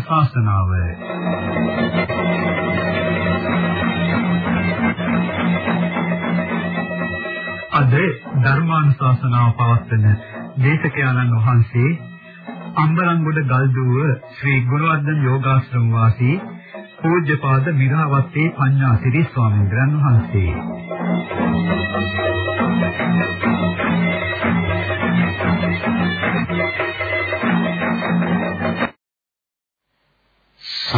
ධර්මානුශාසනාව අද ධර්මානුශාසනාව පවත්වන දේශකයන්න් වහන්සේ අම්බලන්ගොඩ ගල්දුව ශ්‍රී ගුණවර්ධන යෝගාශ්‍රම වාසී පූජ්‍යපාද මිරාවත්තේ පඤ්ඤාසිරි ස්වාමීන් වහන්සේ.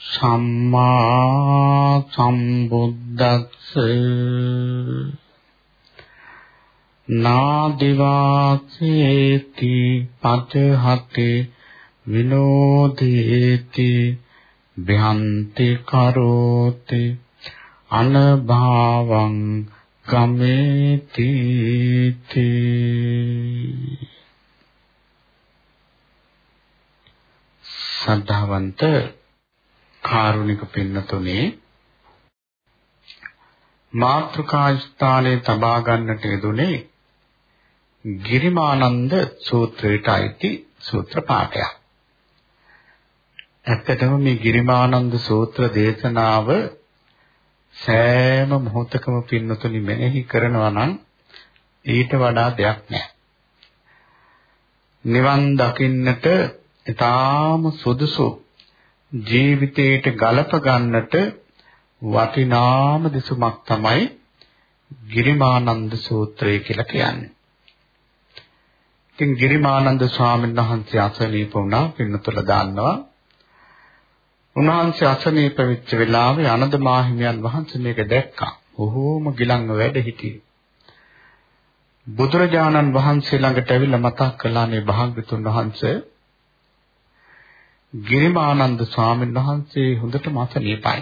සම්මා සම්බුද්දස්ස නාදිවාසේති පතහතේ විනෝදේති භ්‍යන්ති කරෝති අනභාවං ගමේති සද්ධාවන්ත කාරුණික පින්නතුනේ මාත්‍රකා ස්ථානයේ තබා ගන්නට යෙදුනේ ගිරිමානන්ද සූත්‍රයට අයිති සූත්‍ර පාඨයක්. ඇත්තටම මේ ගිරිමානන්ද සූත්‍ර දේශනාව සෑම මොහොතකම පින්නතුනි මෙනෙහි කරනවා නම් ඊට වඩා දෙයක් නැහැ. නිවන් දකින්නට ඊටාම සුදුසු ජීවිතයට ගලප ගන්නට වටිනාම දෙසුමක් තමයි ගිරිමානන්ද සූත්‍රය කියලා කියන්නේ. ඉතින් ගිරිමානන්ද ස්වාමීන් වහන්සේ අසනීප වුණා පින්නතුල දාන්නවා. උන්වහන්සේ අසනීප වෙච්ච වෙලාවේ ආනන්ද මාහිමියන් වහන්සේ මේක දැක්කා. බොහෝම ගිලන්ව වැඩ හිටියේ. බුදුරජාණන් වහන්සේ ළඟට ඇවිල්ලා මතක් කළානේ භාග්‍යතුන් වහන්සේ ගිරිමානන්ද ස්වාමීන් වහන්සේ හොඳටම අසනීපයි.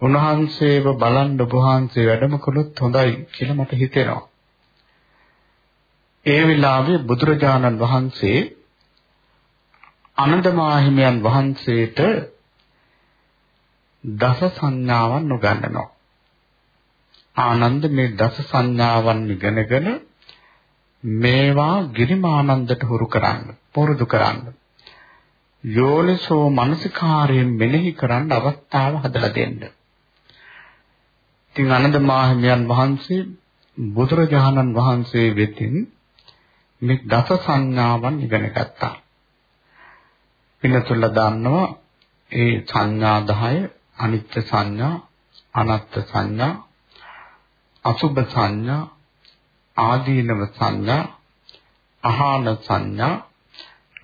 උන්වහන්සේව බලන්න ඔබ වහන්සේ වැඩම කළොත් හොඳයි කියලා මට හිතෙනවා. ඒ වෙලාවේ බුදුරජාණන් වහන්සේ අනන්තමාහිමියන් වහන්සේට දස සංඥාවන් උගන්වනවා. ආනන්ද මේ දස සංඥාවන් ඉගෙනගෙන මේවා ගිරිමානන්දට හුරු කරන්න, පුරුදු කරන්න. යෝනිසෝ මනසිකාරයෙන් මෙනෙහි කරන්න අවස්ථාව හදලා දෙන්න. ඉතින් ආනන්ද මාහිමියන් වහන්සේ බුදුරජාණන් වහන්සේ වෙතින් මේ දස සංඥාවන් ඉගෙන ගත්තා. පින්නතුල්ලා දන්නවා ඒ සංඥා 10 අනිත්‍ය සංඥා, අනත්ත් සංඥා, අසුභ සංඥා, ආදීනව සංඥා, අහාන සංඥා,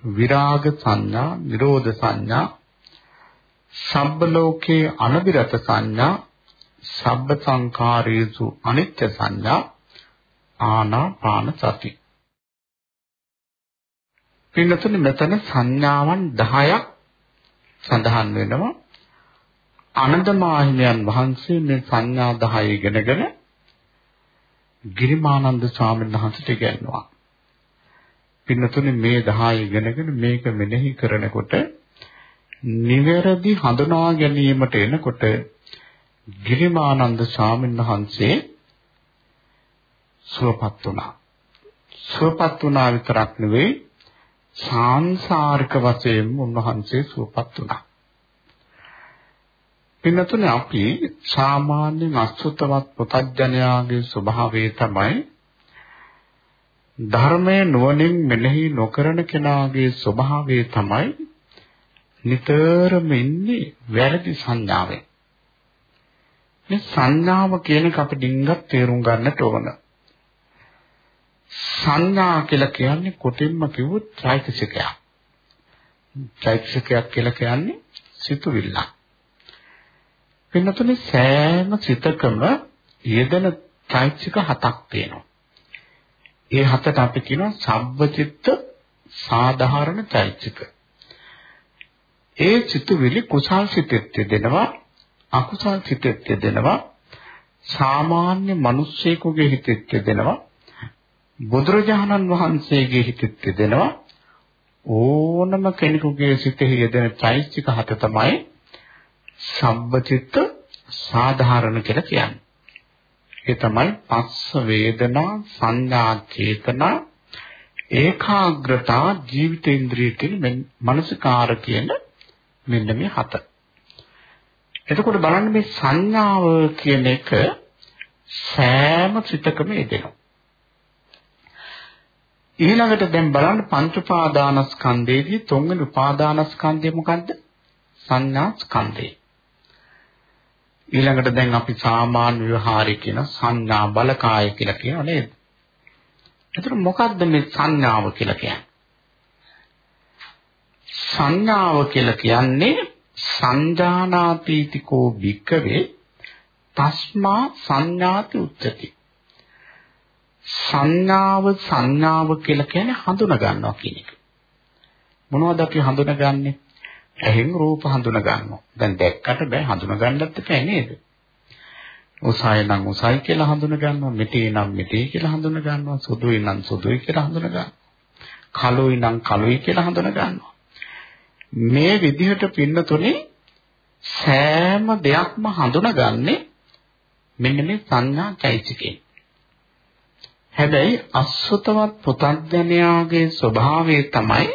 විරාග සංඥා, නිරෝධ සංඥා, සබ්බ ලෝකේ අනබිරත සංඥා, සබ්බ සංඛාරේසු අනිත්‍ය සංඥා, ආනාපාන සති. පින්නතුනි මෙතන සංඥාවන් 10ක් සඳහන් වෙනවා. ආනන්ද මාහිමියන් වහන්සේ මේ සංඥා 10 ඉගෙනගෙන ගිරිමානන්ද ස්වාමීන් වහන්සේට ඉගෙනුවා. පින්නතුනි මේ 10 ඉගෙනගෙන මේක මෙනෙහි කරනකොට නිවැරදි හඳුනා ගැනීමට එනකොට ගිරිමානන්ද ස්වාමීන් වහන්සේ සුවපත් වුණා. සුවපත් වුණා විතරක් නෙවෙයි සාංසාරික වශයෙන් උන්වහන්සේ සුවපත් වුණා. පින්නතුනේ අපි සාමාන්‍ය අසුතවත් පුතඥයාගේ ස්වභාවය තමයි ධර්මයේ නුවණින් මෙනෙහි නොකරන කෙනාගේ ස්වභාවය තමයි නිතරම ඉන්නේ වැරදි සංඥාවෙන්. මේ සංඥාව කියන එක අපි ඩිංගක් තේරුම් ගන්නට ඕන. සංඥා කියලා කියන්නේ කොටින්ම කිව්වොත් චෛතසිකයක්. චෛතසිකයක් කියලා කියන්නේ සිතුවිල්ල. පින්නතුනේ සෑම සිතකම යෙදෙන චෛතසික හතක් තියෙනවා. ඒ හතට අපි කියනවා සබ්බචිත්ත සාධාරණ චෛතසික. ඒ සිතුවිලි කුසල් සිතෙත් දෙනවා අකුසල් සිතෙත් දෙනවා සාමාන්‍ය මිනිස්සෙකුගේ හිතෙත් දෙනවා බුදුරජාණන් වහන්සේගේ හිතෙත් දෙනවා ඕනම කෙනෙකුගේ සිතෙහි යෙදෙන චෛතසික හත තමයි සම්බචිත්ත සාධාරණ කියලා කියන්නේ. ඒ තමයි පස්ස වේදනා සංඥා චේතනා ඒකාග්‍රතා ජීවිතේන්ද්‍රිය කියන මනසකාර කියන මෙන්න මේ හත. එතකොට බලන්න මේ සංඥාව කියන එක සෑම සිතකම යෙදෙනවා. ඊළඟට දැන් බලන්න පංච උපාදානස්කන්ධයේදී තුන්වෙනි උපාදානස්කන්ධය මොකද්ද? සංඥා ස්කන්ධය. ඊළඟට දැන් අපි සාමාන්‍ය ව්‍යවහාරයේ කියන සංඥා බලකාය කියලා කියනවා නේද? එතකොට මොකද්ද මේ සංඥාව කියලා කියන්නේ? සංඥාව කියලා කියන්නේ සංජානාතීතිකෝ වික්කවේ තස්මා සංඥාති උච්චති. සංඥාව සංඥාව කියලා කියන්නේ හඳුනා ගන්නවා කියන එක. මොනවද අපි හඳුනාගන්නේ? ඇහෙන් රූප හඳුනා ගන්නවා. දැන් දැක්කට බෑ හඳුනා ගන්නත් බෑ නේද? උසයි නම් උසයි කියලා හඳුනා ගන්නවා. මිටි නම් මිටි කියලා හඳුනා ගන්නවා. සුදුයි නම් සුදුයි කියලා හඳුනා ගන්නවා. කළුයි නම් කළුයි කියලා හඳුනා ගන්නවා. මේ විදිහට පින්නතුනේ සෑම දෙයක්ම හඳුනාගන්නේ මෙන්න මේ සංඥා චෛතසිකයෙන්. හැබැයි අසුතවත් පුතඥයාගේ ස්වභාවය තමයි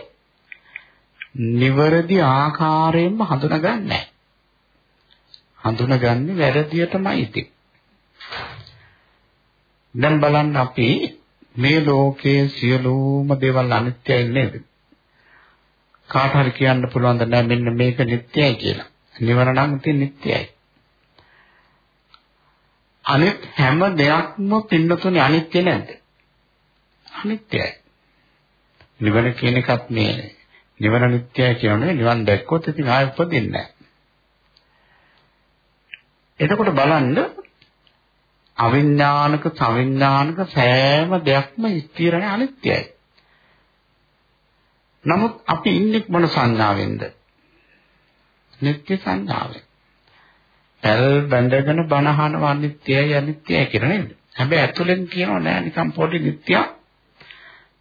නිවැරදි ආකාරයෙන්ම හඳුනගන්නේ හඳුනගන්නේ වැරදියටමයි ඉතින්. දැන් බලන්න අපි මේ ලෝකයේ සියලුම දේවල් අනිත්‍යයි නේද? කාට හරි කියන්න පුළුවන් ද නෑ මෙන්න මේක නිට්ටයයි කියලා. නිවන නම් ඉතින් නිට්ටයයි. අනිත් හැම දෙයක්ම පින්නතුනේ අනිත්‍ය නැද්ද? අනිත්‍යයි. නිවන කියන එකත් මේ නිවන නිට්ටයයි කියන්නේ නිවන් දැක්කොත් ඉතින් ආයෙ උපදින්නේ නැහැ. එතකොට බලන්න අවිඥානික සවිඥානික සෑම දෙයක්ම ස්ථිරනේ අනිත්‍යයි. නමුත් අපි ඉන්නේ මොන සංඥාවෙන්ද? නිත්‍ය සංඥාවෙන්. පැල් බැඳගෙන බනහන අනිත්‍යයි අනිත්‍යයි කියලා නේද? හැබැයි ඇතුලෙන් කියනව නෑ නිකන් පොඩි නිත්‍යයක්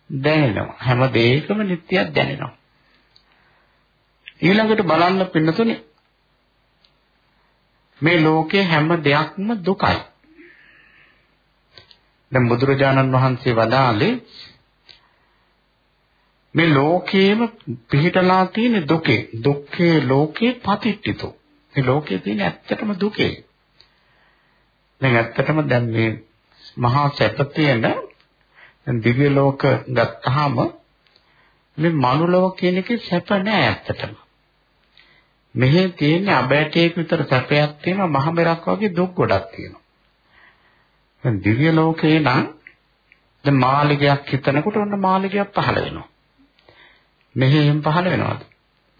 දැනෙනවා. හැම දෙයකම නිත්‍යයක් දැනෙනවා. ඊළඟට බලන්න පින්නතුනේ මේ ලෝකේ හැම දෙයක්ම දුකයි. දැන් බුදුරජාණන් වහන්සේ වදාළේ මේ ලෝකේම පිහිටලා තියෙන දුකේ දුක්ඛේ ලෝකේ පතිට්ඨිතෝ. මේ ලෝකේ තියෙන ඇත්තටම දුකේ. දැන් ඇත්තටම දැන් මේ මහා සැප තියෙන දිව්‍ය ලෝක ගත්තාම මේ මනුලව කියන එකේ සැප නෑ ඇත්තටම. මෙහි තියෙන අබෑටයක විතර සැපයක් තියෙනවා මහ මෙරක් වගේ දුක් ගොඩක් තියෙනවා දැන් දිව්‍ය ලෝකේ නම් දැන් මාළිගයක් හිතනකොට ඔන්න මාළිගයක් පහළ වෙනවා මෙහෙම පහළ වෙනවද?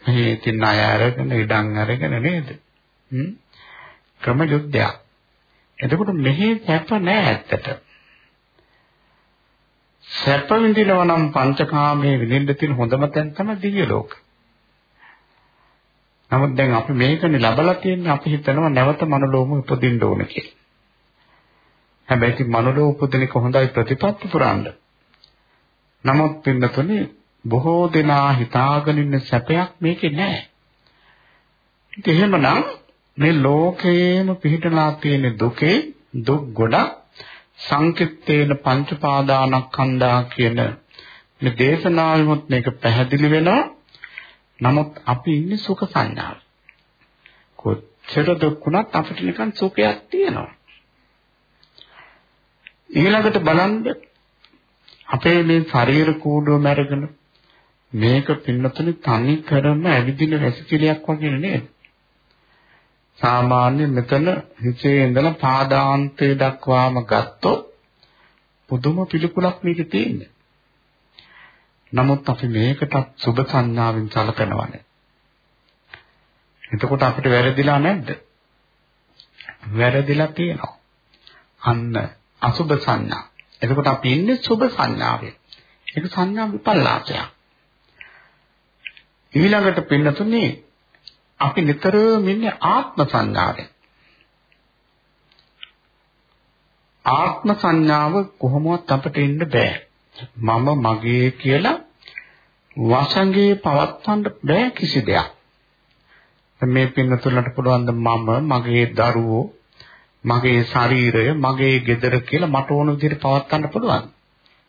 මෙහි තින් අය අරගෙන ඉඩම් අරගෙන නේද? හ්ම් ක්‍රම යුද්ධයක්. එතකොට මෙහි සැප නෑ ඇත්තට. සැප විඳිනවා නම් පංචකාමයේ විඳින්න තියෙන හොඳම තැන තමයි දිව්‍ය ලෝක. නමුත් දැන් අපි මේකනේ ලබලා තියෙන්නේ අපි හිතනවා නැවත මනුලෝම උපදින්න ඕන කියලා. හැබැයි ඉතින් මනුලෝ උපදින එක හොඳයි ප්‍රතිපත්ති පුරාන්න. නමුත් පින්නතුනේ බොහෝ දෙනා හිතාගෙන ඉන්න සැපයක් මේකේ නැහැ. ඉතින් එහෙමනම් මේ ලෝකයේම පිහිටලා තියෙන දුකේ දුක් ගොඩක් සංකිට්ඨේන පංචපාදානස්කන්ධා කියන මේ දේශනාවෙමුත් මේක පැහැදිලි වෙනවා. නමුත් අපි ඉන්නේ සුඛ සංඥාවේ. කොච්චර දුක් වුණත් අපිට නිකන් සුඛයක් තියෙනවා. ඊළඟට බලන්න අපේ මේ ශරීර කූඩුව මැරගෙන මේක පින්නතුනේ තනි කරම ඇවිදින වැසිකිළියක් වගේ නේද? සාමාන්‍ය මෙතන හිසේ ඉඳලා පාදාන්තය දක්වාම ගත්තොත් පුදුම පිළිකුලක් මේකේ තියෙන්නේ. නමුත් අපි මේකටත් සුබ සංඥාවෙන් සලකනවානේ. එතකොට අපිට වැරදිලා නැද්ද? වැරදිලා තියෙනවා. අන්න අසුබ සංඥා. එතකොට අපි ඉන්නේ සුබ සංඥාවේ. ඒක සංඥා විපල්ලාසයක්. ඊළඟට පින්නතුනේ අපි නිතරම ඉන්නේ ආත්ම සංඥාවෙන්. ආත්ම සංඥාව කොහොමවත් අපිට ඉන්න බෑ. මම මගේ කියලා වසඟේ පවත්වන්න බෑ කිසි දෙයක්. මේ පින්නතුලට පුළුවන් මම මගේ දරුවෝ මගේ ශරීරය මගේ ගෙදර කියලා මට ඕන විදිහට පවත්වන්න පුළුවන්.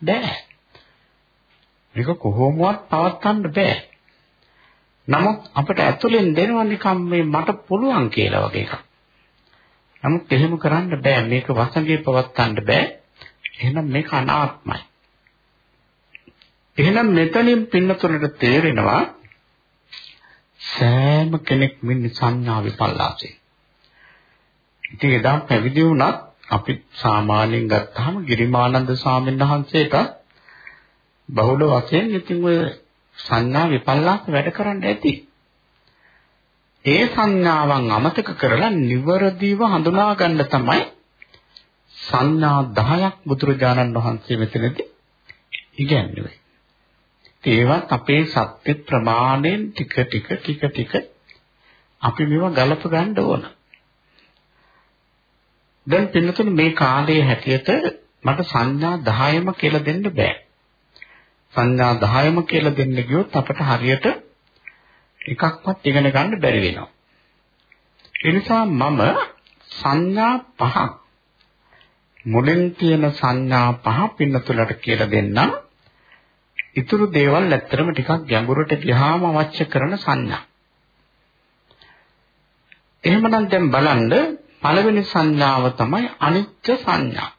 බෑ. මේක කොහොමවත් පවත්වන්න බෑ. නමුත් අපිට ඇතුලෙන් දෙනවා නිකම් මේ මට පුළුවන් කියලා වගේ එකක්. නමුත් එහෙම කරන්න බෑ. මේක වසඟේ පවත්වන්න බෑ. එහෙනම් මේක අනාත්මයි. එහෙනම් මෙතනින් පින්නතුලට තේරෙනවා සෑම කෙනෙක් මෙන්න සංඥා විපල්ලාසේ. ඉතින් එදා පැවිදි වුණත් අපි සාමාන්‍යයෙන් ගත්තාම ගිරිමානන්ද ස්වාමීන් වහන්සේට බහුල වශයෙන් ඉතින් ඔය සංඥා විපල්ලාස වැඩ කරන්න ඇති. ඒ සංඥාවන් අමතක කරලා නිවරදිව හඳුනා ගන්න තමයි සංඥා 10ක් බුදුරජාණන් වහන්සේ මෙතනදී ඉගැන්වුවේ. ඒවත් අපේ සත්‍ය ප්‍රමාණයෙන් ටික ටික ටික ටික අපි මේවා ගලප ගන්න ඕන. දැන් පින්නතුනේ මේ කාලයේ හැටියට මට සංඥා 10ම කියලා දෙන්න බෑ. සංඥා 10ම කියලා දෙන්න ගියොත් අපට හරියට එකක්වත් ඉගෙන ගන්න බැරි වෙනවා. ඒ නිසා මම සංඥා පහක් මුලින් තියෙන සංඥා පහ පින්නතුලට කියලා දෙන්නම්. ඊතුරු දේවල් ඇත්තරම ටිකක් ගැඹුරට ගියාම අවශ්‍ය කරන සංඥා. එහෙමනම් දැන් බලන්න පළවෙනි සංඥාව තමයි අනිත්‍ය සංඥා.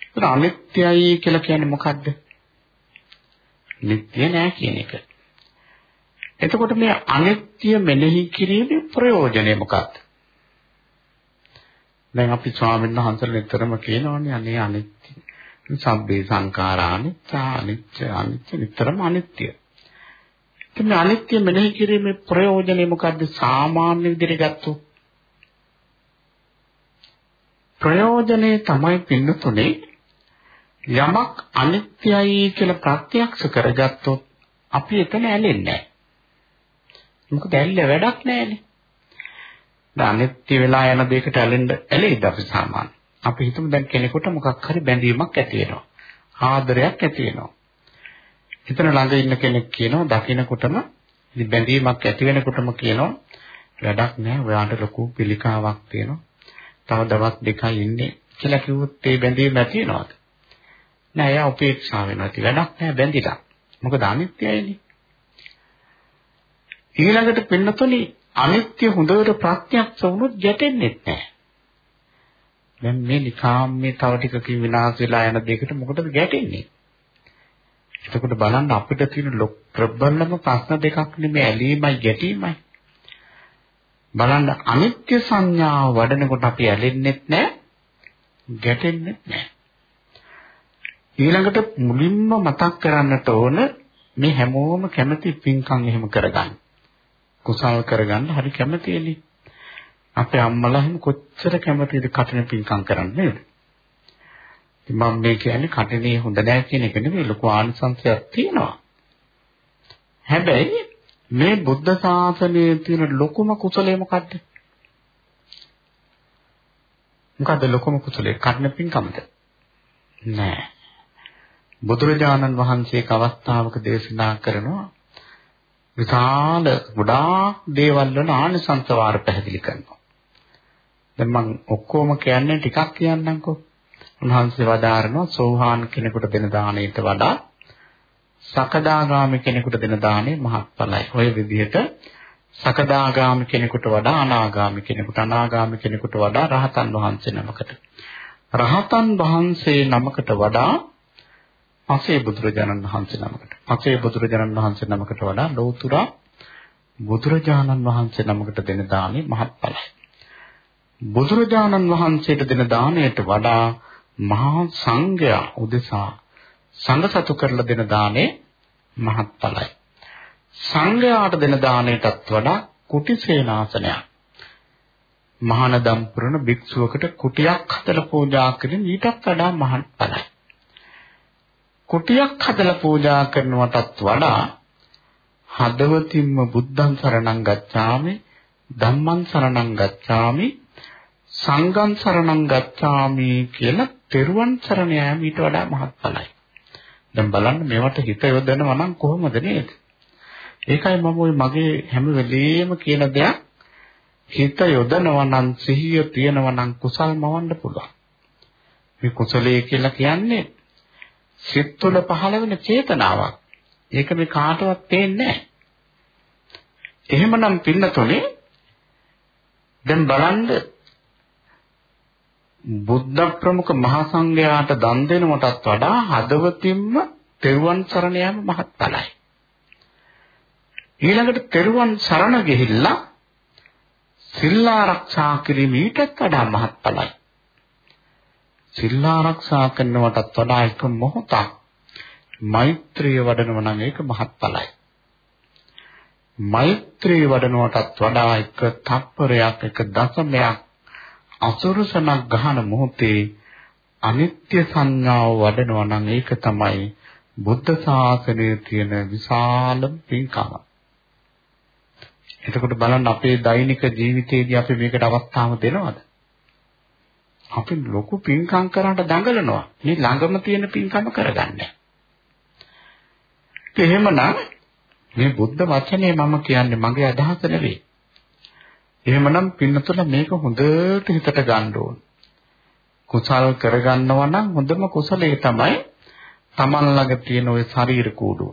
ඒත් අනිත්‍යයි කියලා කියන්නේ මොකද්ද? නිට්ටය නෑ කියන එක. එතකොට මේ අනිත්‍ය මෙනෙහි කිරීමේ ප්‍රයෝජනය මොකක්ද? දැන් අපි ස්වාමීන් වහන්සේලා නිතරම කියනවානේ අනේ අනිත්‍ය. සබ්බේ සංඛාරා අනිත්‍ය අනිත්‍ය අනිත්‍ය නිතරම අනිත්‍ය. ඉතින් අනිත්‍ය මෙනෙහි කිරීමේ ප්‍රයෝජනය මොකද්ද? සාමාන්‍ය විදිහට ගත්තොත් ප්‍රයෝජනේ තමයි පින්නතුනේ යමක් අනිත්‍යයි කියලා ප්‍රත්‍යක්ෂ කරගත්තොත් අපි එතන ඇලෙන්නේ නැහැ. මොකද ඇල්ල වැඩක් නැහැනේ. දැන් අනිත්‍ය වෙලා යන දෙයකට ඇලෙන්න ඇලෙයිද අපි සාමාන්‍ය. අපි හිතමු දැන් කෙනෙකුට මොකක් හරි බැඳීමක් ඇති වෙනවා. ආදරයක් ඇති වෙනවා. එතන ළඟ ඉන්න කෙනෙක් කියනවා දකින්නකොටම ඉතින් බැඳීමක් ඇති වෙනකොටම කියනවා වැඩක් නැහැ ඔයාට ලොකු පිළිකාවක් තියෙනවා. තව දවස් දෙකයි ඉන්නේ කියලා කිව්වොත් ඒ බැඳීම ඇති වෙනවද? නෑ එයා උපේක්ෂා වෙනවා. ඉතින් වැඩක් නෑ බැඳිලා. මොකද අනිත්‍යයිනේ. ඊළඟට පින්නතොලි අනිත්‍ය හොඳට ප්‍රත්‍යක්ෂ වුණොත් ගැටෙන්නේ නැහැ. දැන් මේ නිකාම් මේ තව ටිකකින් විනාශ වෙලා යන දෙයකට මොකටද ගැටෙන්නේ? එතකොට බලන්න අපිට තියෙන ප්‍රබලම ප්‍රශ්න දෙකක් නෙමෙයි ඇලීමයි ගැටීමයි. බලන්න අනිත්‍ය සංඥාව වඩනකොට අපි ඇලෙන්නෙත් නැහැ ගැටෙන්නෙත් නැහැ ඊළඟට මුලින්ම මතක් කරන්නට ඕන මේ හැමෝම කැමති පින්කම් එහෙම කරගන්න කුසල් කරගන්න හරි කැමතියනේ අපේ අම්මලා එහෙම කොච්චර කැමතිද කටින පින්කම් කරන්න නේද මම මේ කියන්නේ කටිනේ හොඳ නැහැ කියන එක නෙමෙයි ලොකු ආනිසංසයක් තියෙනවා හැබැයි මේ බුද්ධ ශාසනයේ තියෙන ලොකුම කුසලය මොකද්ද? මොකද්ද ලොකුම කුසලය? කර්ණ පින්කමද? නෑ. බුදුරජාණන් වහන්සේ අවස්ථාවක දේශනා කරනවා විශාල ගොඩාක් දේවල් වල ආනිසංස වාර පැහැදිලි කරනවා. දැන් මම ඔක්කොම කියන්නේ ටිකක් කියන්නම්කෝ. උන්වහන්සේ වදාරනවා සෝහාන් කෙනෙකුට දෙන දාණයට වඩා සකදාගාමි කෙනෙකුට දෙන දාණය මහත්ඵලයි. ඔය විදිහට සකදාගාමි කෙනෙකුට වඩා අනාගාමි කෙනෙකුට අනාගාමි කෙනෙකුට වඩා රහතන් වහන්සේ නමකට රහතන් වහන්සේ නමකට වඩා පසේ බුදුරජාණන් වහන්සේ නමකට පසේ බුදුරජාණන් වහන්සේ නමකට වඩා ලෝතුරා බුදුරජාණන් වහන්සේ නමකට දෙන දානෙ මහත්ඵලයි බුදුරජාණන් වහන්සේට දෙන දාණයට වඩා මහා සංඝයා උදෙසා සංඝ සතු කරලා දෙන දානෙ මහත්ඵලයි. සංඝයාට දෙන දාණයටත් වඩා කුටි සේනාසනයක්. මහානදම් පුරන භික්ෂුවකට කුටියක් හදලා පූජා කිරීම ඊටත් වඩා මහත්ඵලයි. කුටියක් හදලා පූජා කරනවටත් වඩා හදවතින්ම බුද්ධං සරණං ගච්ඡාමි ධම්මං සරණං ගච්ඡාමි සංඝං සරණං ගච්ඡාමි කියලා තෙරුවන් සරණ යාම ඊට වඩා මහත්ඵලයි. දැන් බලන්න මේවට හිත යොදනවා නම් කොහොමද නේද? ඒකයි මම ওই මගේ හැම වෙලෙම කියන දෙයක් හිත යොදනවා නම් සිහිය තියනවා නම් කුසල් මවන්න පුළුවන්. මේ කුසලයේ කියලා කියන්නේ සිත් තුළ පහළ වෙන චේතනාවක්. ඒක මේ කාටවත් පේන්නේ නැහැ. එහෙමනම් පින්නතොනේ දැන් බලන්න බුද්ධ ප්‍රමුඛ මහා සංඝයාට දන් දෙනවටත් වඩා හදවතින්ම තෙරුවන් සරණ යාම මහත්ඵලයි. ඊළඟට තෙරුවන් සරණ ගිහිල්ලා සිල් ආරක්ෂා කිරීම ඊටත් වඩා මහත්ඵලයි. සිල් ආරක්ෂා කරනවටත් වඩා එක මොහොතක් මෛත්‍රිය වඩනවා නම් ඒක මහත්ඵලයි. මෛත්‍රිය වඩනවටත් වඩා එක තප්පරයක් එක දශමයක් අසුරසනක් ගහන මොහොතේ අනිත්‍ය සංඥාව වඩනවා නම් ඒක තමයි බුද්ධ ශාසනයේ තියෙන විශාලම පින්කම. එතකොට බලන්න අපේ දෛනික ජීවිතයේදී අපි මේකට අවස්ථාව දෙනවද? අපි ලොකු පින්කම් කරාට දඟලනවා. මේ ළඟම තියෙන පින්කම කරගන්න. එහෙමනම් මේ බුද්ධ වචනේ මම කියන්නේ මගේ අදහස නෙවෙයි. එහෙමනම් පින්නතුල මේක හොඳට හිතට ගන්න ඕන. කුසල් කරගන්නවා නම් හොඳම කුසලයේ තමයි Taman ළඟ තියෙන ওই ශරීර කූඩුව.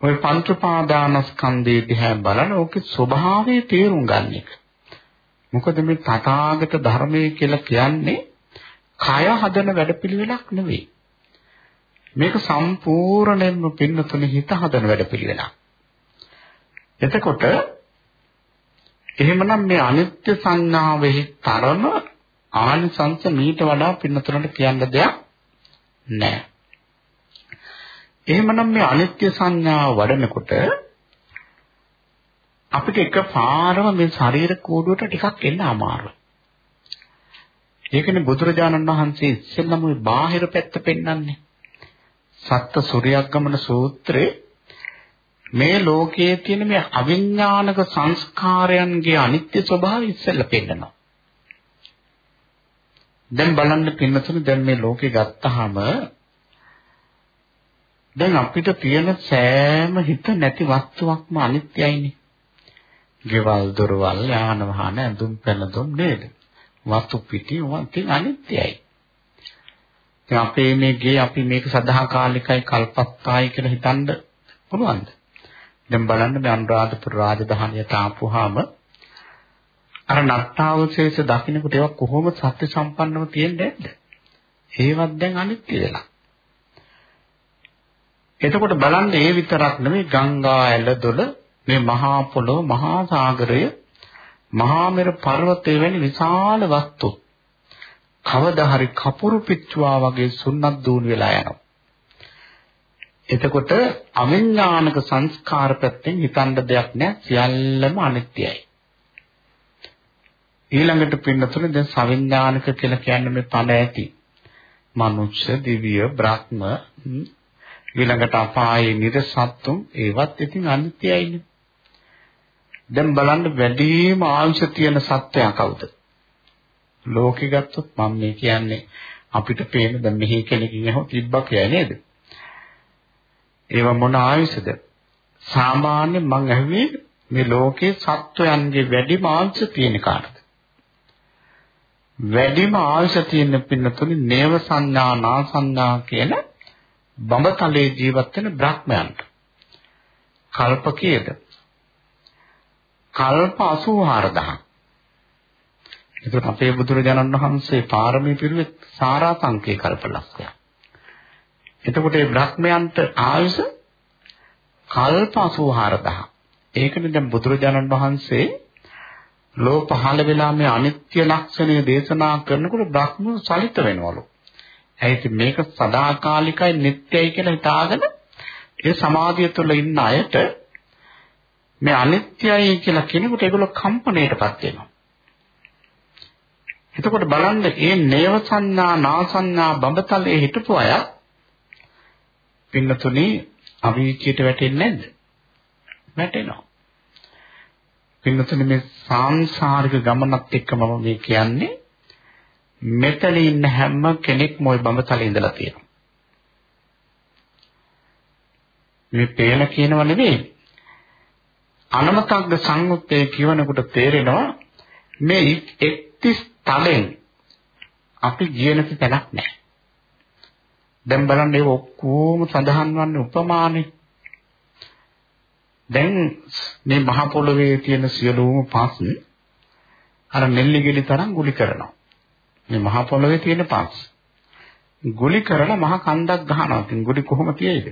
ওই පංච පාදානස්කන්ධයේ දිහා බලන ඕකේ ස්වභාවය තේරුම් ගන්න එක. මොකද මේ තථාගත ධර්මයේ කියලා කියන්නේ කය හදන වැඩපිළිවෙලක් නෙවෙයි. මේක සම්පූර්ණයෙන්ම පින්නතුනේ හිත හදන වැඩපිළිවෙලක්. එතකොට එහෙමනම් මේ අනිත්‍ය සංඥාවෙහි තරම ආනිසංස මීට වඩා පින්නතුනට කියන්න දෙයක් නැහැ. එහෙමනම් මේ අනිත්‍ය සංඥාව වඩනකොට අපිට එකපාරම මේ ශරීර කෝඩුවට ටිකක් එන්න අමාරුයි. ඒකනේ බුදුරජාණන් වහන්සේ ඉස්සෙල්ලම ওই බාහිර පැත්ත පෙන්වන්නේ. සත්ත සූර්යග්ගමන සූත්‍රේ මේ ලෝකයේ තියෙන මේ අවිඥානික සංස්කාරයන්ගේ අනිත්‍ය ස්වභාවය ඉස්සෙල්ලා පෙන්නනවා. දැන් බලන්න පින්නතුනේ දැන් මේ ලෝකේ ගත්තාම දැන් අපිට තියෙන සෑම හිත නැති වස්තුවක්ම අනිත්‍යයිනේ. ගෙවල් දොරවල් යාන වාහන ඇඳුම් පැළඳුම් නේද? වස්තු පිටි වන්ති අනිත්‍යයි. දැන් අපේ මේ ගේ අපි මේක සදාකාලිකයි කල්පත්තායි කියලා හිතන්න පුළුවන්ද? දැන් බලන්න මේ අනුරාධපුර රාජධානියට ආපුවාම අර නට්ටාවශේෂ දකින්නකොට ඒවා කොහොම සත්‍ය සම්පන්නව තියෙන්නේ නැද්ද? ඒවත් දැන් අනිත්‍ය වෙලා. එතකොට බලන්න ඒ විතරක් නෙමෙයි ගංගා ඇලදොල මේ මහා පොළොව මහා සාගරය මහා මෙර පර්වතය වැනි විශාල වස්තු කවදා හරි කපුරු පිච්චුවා වගේ සුන්නත් දූන් වෙලා යනවා. එතකොට අවිඥානික සංස්කාර පැත්තෙන් හිතන්න දෙයක් නැහැ සියල්ලම අනිත්‍යයි. ඊළඟට පින්නතුනේ දැන් සවිඥානික කියලා කියන්නේ මේ පණ ඇති. මනුෂ්‍ය, දිව්‍ය, බ්‍රහ්ම ඊළඟට අපායේ නිරසත්තුන් ඒවත් ඉතින් අනිත්‍යයිනේ. දැන් බලන්න වැඩිම ආයුෂ තියෙන සත්වයා කවුද? ලෝකෙ ගත්තොත් මම මේ කියන්නේ අපිට පේන දැන් මෙහි කෙනෙක්ගෙන් අහුව තිබ්බා කියයි නේද? ඒව මොන ආයුෂද? සාමාන්‍ය මං ඇහුවේ මේ ලෝකේ සත්වයන්ගේ වැඩිම ආංශ තියෙන කාටද? වැඩිම ආංශ තියෙන පින්නතුනි නේව සංඥා නා සංඥා කියන බඹතලේ ජීවත් වෙන බ්‍රහ්මයන්ට. කල්ප කීයද? කල්ප 84000. ඒකට අපේ බුදුරජාණන් වහන්සේ පාරමී පිරුවේ සාරාංශකේ කල්ප ලක්ෂයක්. එතකොට මේ බ්‍රහ්මයන්ට ආයුෂ කල්ප 84000. ඒකනේ දැන් බුදුරජාණන් වහන්සේ ලෝ පහළ වෙලා මේ අනිත්‍ය ලක්ෂණය දේශනා කරනකොට බ්‍රහ්ම සලිත වෙනවලු. ඇයි මේක සදාකාලිකයි නිට්ටයයි කියලා හිතාගෙන ඒ සමාධිය තුළ ඉන්න අයට මේ අනිත්‍යයි කියලා කෙනෙකුට ඒගොල්ලෝ කම්පණයටපත් වෙනවා. එතකොට බලන්න මේ නේව සංඥා නාසඤ්ඤා බඹතලයේ හිටපු අය පින්නතුනේ අවීචයට වැටෙන්නේ නැද්ද? වැටෙනවා. පින්නතුනේ මේ සාංශාරික ගමනත් එක්ක මම මේ කියන්නේ මෙතන ඉන්න හැම කෙනෙක්ම ওই බඹතලේ ඉඳලා තියෙනවා. මේ පේන කියනව නෙවෙයි. අනමතග්ග සංයුත්තේ කියවනකොට තේරෙනවා මේ 31 තලෙන් අපි ජීනක තැනක් නැහැ. දැන් බලන්න ඒක ඔක්කොම සඳහන් වන්නේ උපමානේ. දැන් මේ මහ පොළවේ තියෙන සියලුම පස් අර නෙල්ලි ගෙඩි තරම් ගුලි කරනවා. මේ මහ පොළවේ තියෙන පස්. ගුලි කරලා මහ කන්දක් ගහනවා. ඉතින් ගුලි කොහොම තියෙයිද?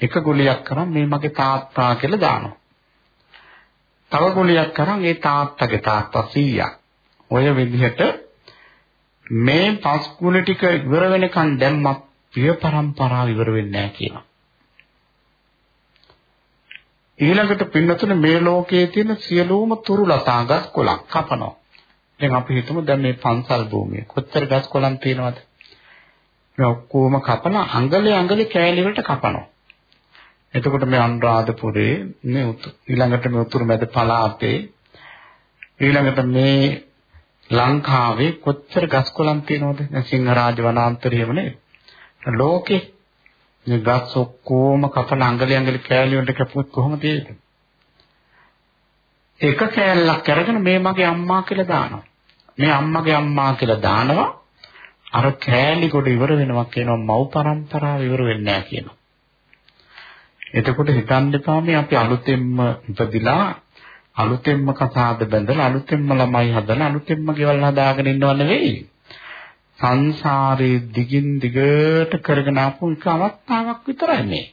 එක ගුලියක් කරන් මේ මගේ තාත්තා කියලා දානවා. තව ගුලියක් කරන් ඒ තාත්තගේ තාත්තා 100ක්. ඔය විදිහට මේ පස් ගුලි ටික ඉවර වෙනකන් දැම්මත් පිය પરම්පරාව ඉවර වෙන්නේ නැහැ කියනවා. ඊළඟට පින්නතුනේ මේ ලෝකයේ තියෙන සියලුම තුරු ලතා ගස් කොළන් කපනවා. දැන් අපි හිතමු දැන් මේ පන්සල් භූමිය කොච්චර ගස් කොළන් තියෙනවද? මේ ඔක්කොම කපලා අඟලේ අඟලේ කෑලි වලට කපනවා. එතකොට මේ අනුරාධපුරේ මේ ඊළඟට මේ උතුරු මැද පළාතේ ඊළඟට මේ ලංකාවේ කොච්චර ගස් කොළන් තියෙනවද? දැන් සිංහරාජ වනාන්තරයේම නේ. ලෝකේ මේ ගස් ඔක්කොම කපන අඟලි අඟලි කෑලි වලට කැපුවොත් කොහොමද ඒක? එක කෑල්ලක් අරගෙන මේ මගේ අම්මා කියලා දානවා. මේ අම්මගේ අම්මා කියලා දානවා. අර කෑලි කොට ඉවර වෙනවා කියනවා මව් පරම්පරාව ඉවර වෙන්නේ නැහැ කියනවා. එතකොට හිතන්න එපා මේ අපි අලුතෙන්ම ඉපදිලා අලුතෙන්ම කතාද බැඳලා අලුතෙන්ම ළමයි හදලා අලුතෙන්ම ගෙවල් හදාගෙන ඉන්නව නෙවෙයි. සංසාරේ දිගින් දිගට කරගෙන ආපු එක අවස්ථාවක් විතරයි මේ.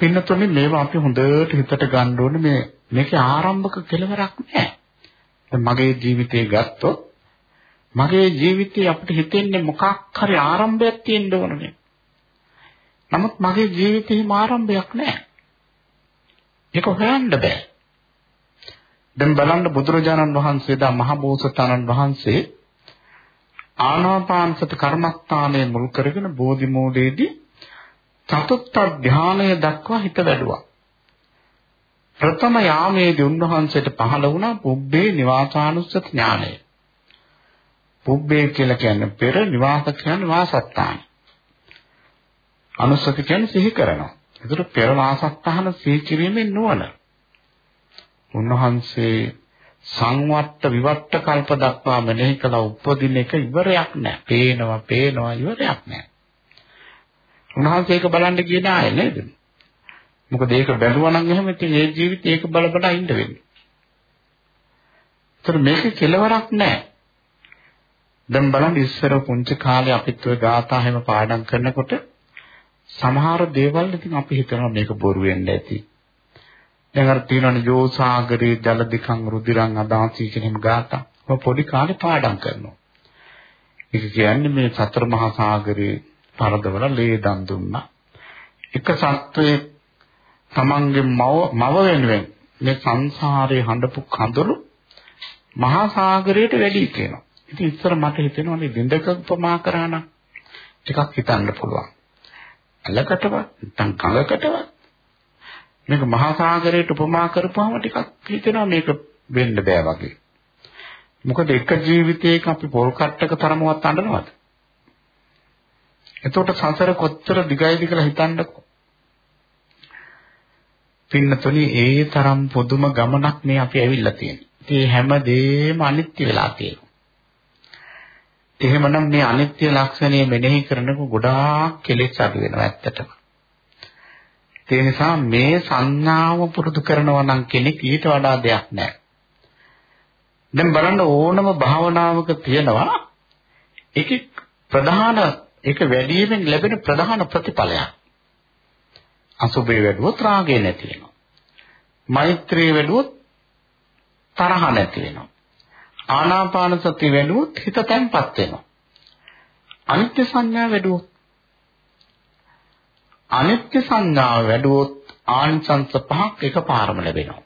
පින්නතුනේ මේවා අපි හොඳට හිතට ගන්න ඕනේ මේ මේකේ ආරම්භක කෙලවරක් නැහැ. දැන් මගේ ජීවිතේ ගත්තොත් මගේ ජීවිතේ අපිට හිතෙන්නේ මොකක් හරි ආරම්භයක් තියෙන්න ඕනනේ. නමුත් මගේ ජීවිතේ ආරම්භයක් නැහැ. ඒක හොයන්න බෑ. දැන් බලන්න බුදුරජාණන් වහන්සේ දා මහ බෝසතාණන් වහන්සේ ආනාපාන සති කර්මස්ථානයේ මුල් කරගෙන බෝධි මූලයේදී චතුත්ථ ධානය දක්වා හිත වැඩුවා. ප්‍රථම යාමේදී උන්වහන්සේට පහළ වුණා පුබ්බේ නිවාසානුස්සති ඥානය. පුබ්බේ කියලා කියන්නේ පෙර නිවාස කියන්නේ වාසස්ථාන. අනුස්සති කියන්නේ සිහි කරනවා. ඒතර පෙර වාසස්ථාන සිහි කිරීමෙන් නුවණ. උන්වහන්සේ සංවට්ට විවට්ට කල්ප දක්වා මෙනෙහි කළ උපදින එක ඉවරයක් නැහැ. පේනවා, පේනවා ඉවරයක් නැහැ. උන්වහන්සේ ඒක බලන්න ගියේ නෑ නේද? මොකද ඒක බැලුවා නම් එහෙම ඉතින් ඒ ජීවිතේ ඒක බල බල ඉන්න වෙන්නේ. ඒතර මේක කෙලවරක් නෑ. දැන් බලන්න ඉස්සර පුංචි කාලේ අපිත් ඔය ගාථා හැම පාඩම් කරනකොට සමහර දේවල් ඉතින් අපි හිතනවා මේක බොරු වෙන්න ඇති. දැන් අර තියෙනවනේ ජෝසාගරේ ජල දිකං රුධිරං අදාසී කියන ගාථා. ඔය පොඩි කාලේ පාඩම් කරනවා. ඒක කියන්නේ මේ සතර මහා සාගරේ පරදවල ලේ දන් දුන්නා. එක සත්වයේ තමන්ගේ මව මව වෙනුවෙන් මේ සංසාරේ හඬපු කඳුළු මහා සාගරයට වැඩි කියනවා. ඉතින් ඉස්සර මට හිතෙනවා මේ බින්දක උපමා කරා නම් ටිකක් හිතන්න පුළුවන්. අලකටවත් නැත්නම් කලකටවත් මේක මහා සාගරයට උපමා කරපුවාම ටිකක් හිතෙනවා මේක වෙන්න බෑ වගේ. මොකද එක ජීවිතයක අපි පොල් කට්ටක තරමවත් අඬනවද? එතකොට සංසාර කොච්චර දිගයිද කියලා හිතන්නකෝ. පින්නතුනි ඒ තරම් පුදුම ගමනක් මේ අපි ඇවිල්ලා තියෙන්නේ. ඉතින් හැම දෙෙම අනිත්‍ය වෙලා තියෙනවා. එහෙමනම් මේ අනිත්‍ය ලක්ෂණය මෙනෙහි කරනකොට ගොඩාක් කෙලෙස් අඩු වෙනවා ඇත්තටම. ඒ නිසා මේ සංඥාව පුරුදු කරනවා නම් කෙනෙක් ඊට වඩා දෙයක් නැහැ. දැන් බලන්න ඕනම භාවනාවක තියෙනවා ඒකේ ප්‍රධාන ඒක වැඩිවීමෙන් ලැබෙන ප්‍රධාන ප්‍රතිඵලයක්. අසුබේ වැඩුවොත් රාගය නැති වෙනවා. මෛත්‍රිය වැඩුවොත් තරහ නැති වෙනවා. ආනාපාන සති වැඩුවොත් හිත තැම්පත් වෙනවා. අනිත්‍ය සංඥා වැඩුවොත් අනිත්‍ය සංඥාව වැඩුවොත් ආනිසංස පහක් එකපාරම ලැබෙනවා.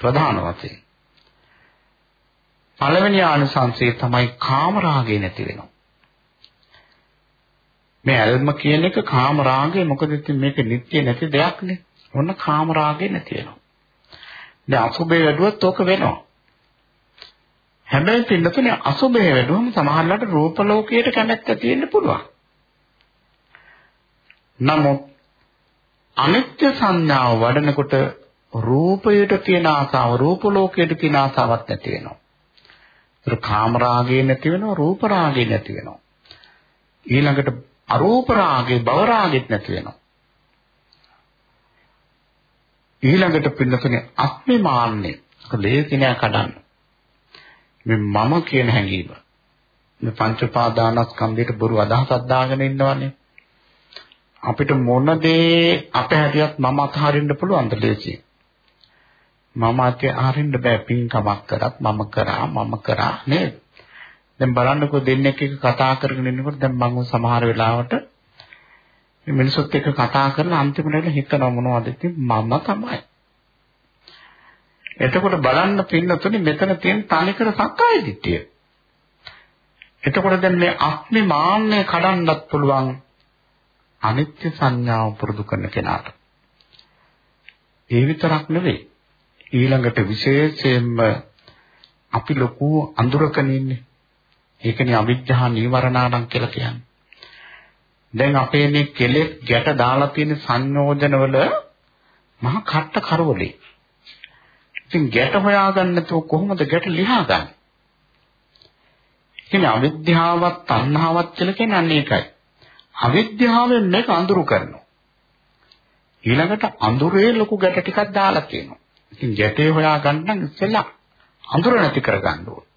ප්‍රධාන වශයෙන්. පළවෙනි ආනිසංසය තමයි කාම රාගය නැති වෙනවා. මේ ඇල්ම කියන එක කාම රාගය මොකද ඉතින් මේක නිත්‍ය නැති දෙයක් නේ. ඔන්න කාම රාගය නැති වෙනවා. දැන් අසුබේ වැඩුවොත් ඕක වෙනවා. හැබැයි පින්නතුනේ අසුබේ වැඩුවම සමහරවිට රූප ලෝකයට කැමැත්ත තියෙන්න පුළුවන්. නමුත් අනිත්‍ය සංඥාව වඩනකොට රූපයට තියෙන ආසාව රූප ලෝකයට තියෙන ආසාවක් නැති වෙනවා. ඒක කාම රාගය නැති වෙනවා රූප රාගය නැති වෙනවා. ඊළඟට අරූප රාගේ භව රාගෙත් නැති වෙනවා. ඊළඟට පින්නතුනේ අත්මිමාන්නේ ලේසිනෑ කඩන්න. මේ මම කියන හැඟීම. මේ පංච උපාදානස්කන්ධයට බොරු අදහසක් දාගෙන ඉන්නවනේ. අපිට මොන දේ අපේ හැටියට මම අතහරින්න පුළුවන්ද ලේසියෙන්? මම අතහරින්න බෑ පින්කමක් කරත් මම කරා මම කරා නේද? දැන් බලන්නකෝ දෙන්නෙක් එක කතා කරගෙන ඉන්නකොට දැන් මම සමහර වෙලාවට මේ මිනිස්සුත් එක්ක කතා කරලා අන්තිමට හිතනවා මොනවද ඉතින් මම තමයි. එතකොට බලන්න පින්නතුනි මෙතන තියෙන තනිකර සක්කාය දිට්ඨිය. එතකොට දැන් මේ අස්මි මාන්නය කඩන්නත් පුළුවන් අනිත්‍ය සංඥාව පුරුදු කරන කෙනාට. ඒ විතරක් නෙවෙයි. ඊළඟට විශේෂයෙන්ම අපි ලොකු අඳුරකන ඉන්නේ. ඒකනේ අවිජ්ජා නීවරණානම් කියලා කියන්නේ. දැන් අපේ මේ කෙලෙස් ගැට දාලා තියෙන සංයෝජනවල මහා කට්ට කරවලේ. ඉතින් ගැට හොයාගන්න නැතුව කොහොමද ගැට ලියාගන්නේ? ඉතින් අවිද්‍යාවත් තණ්හාවත් කියලා කියන්නේ අන්න ඒකයි. අවිද්‍යාවෙන් මේක අඳුරු කරනවා. ඊළඟට අඳුරේ ලොකු ගැට ටිකක් දාලා තියෙනවා. ඉතින් ගැටේ හොයාගන්න නම් ඉස්සෙල්ලා අඳුර නැති කරගන්න ඕනේ.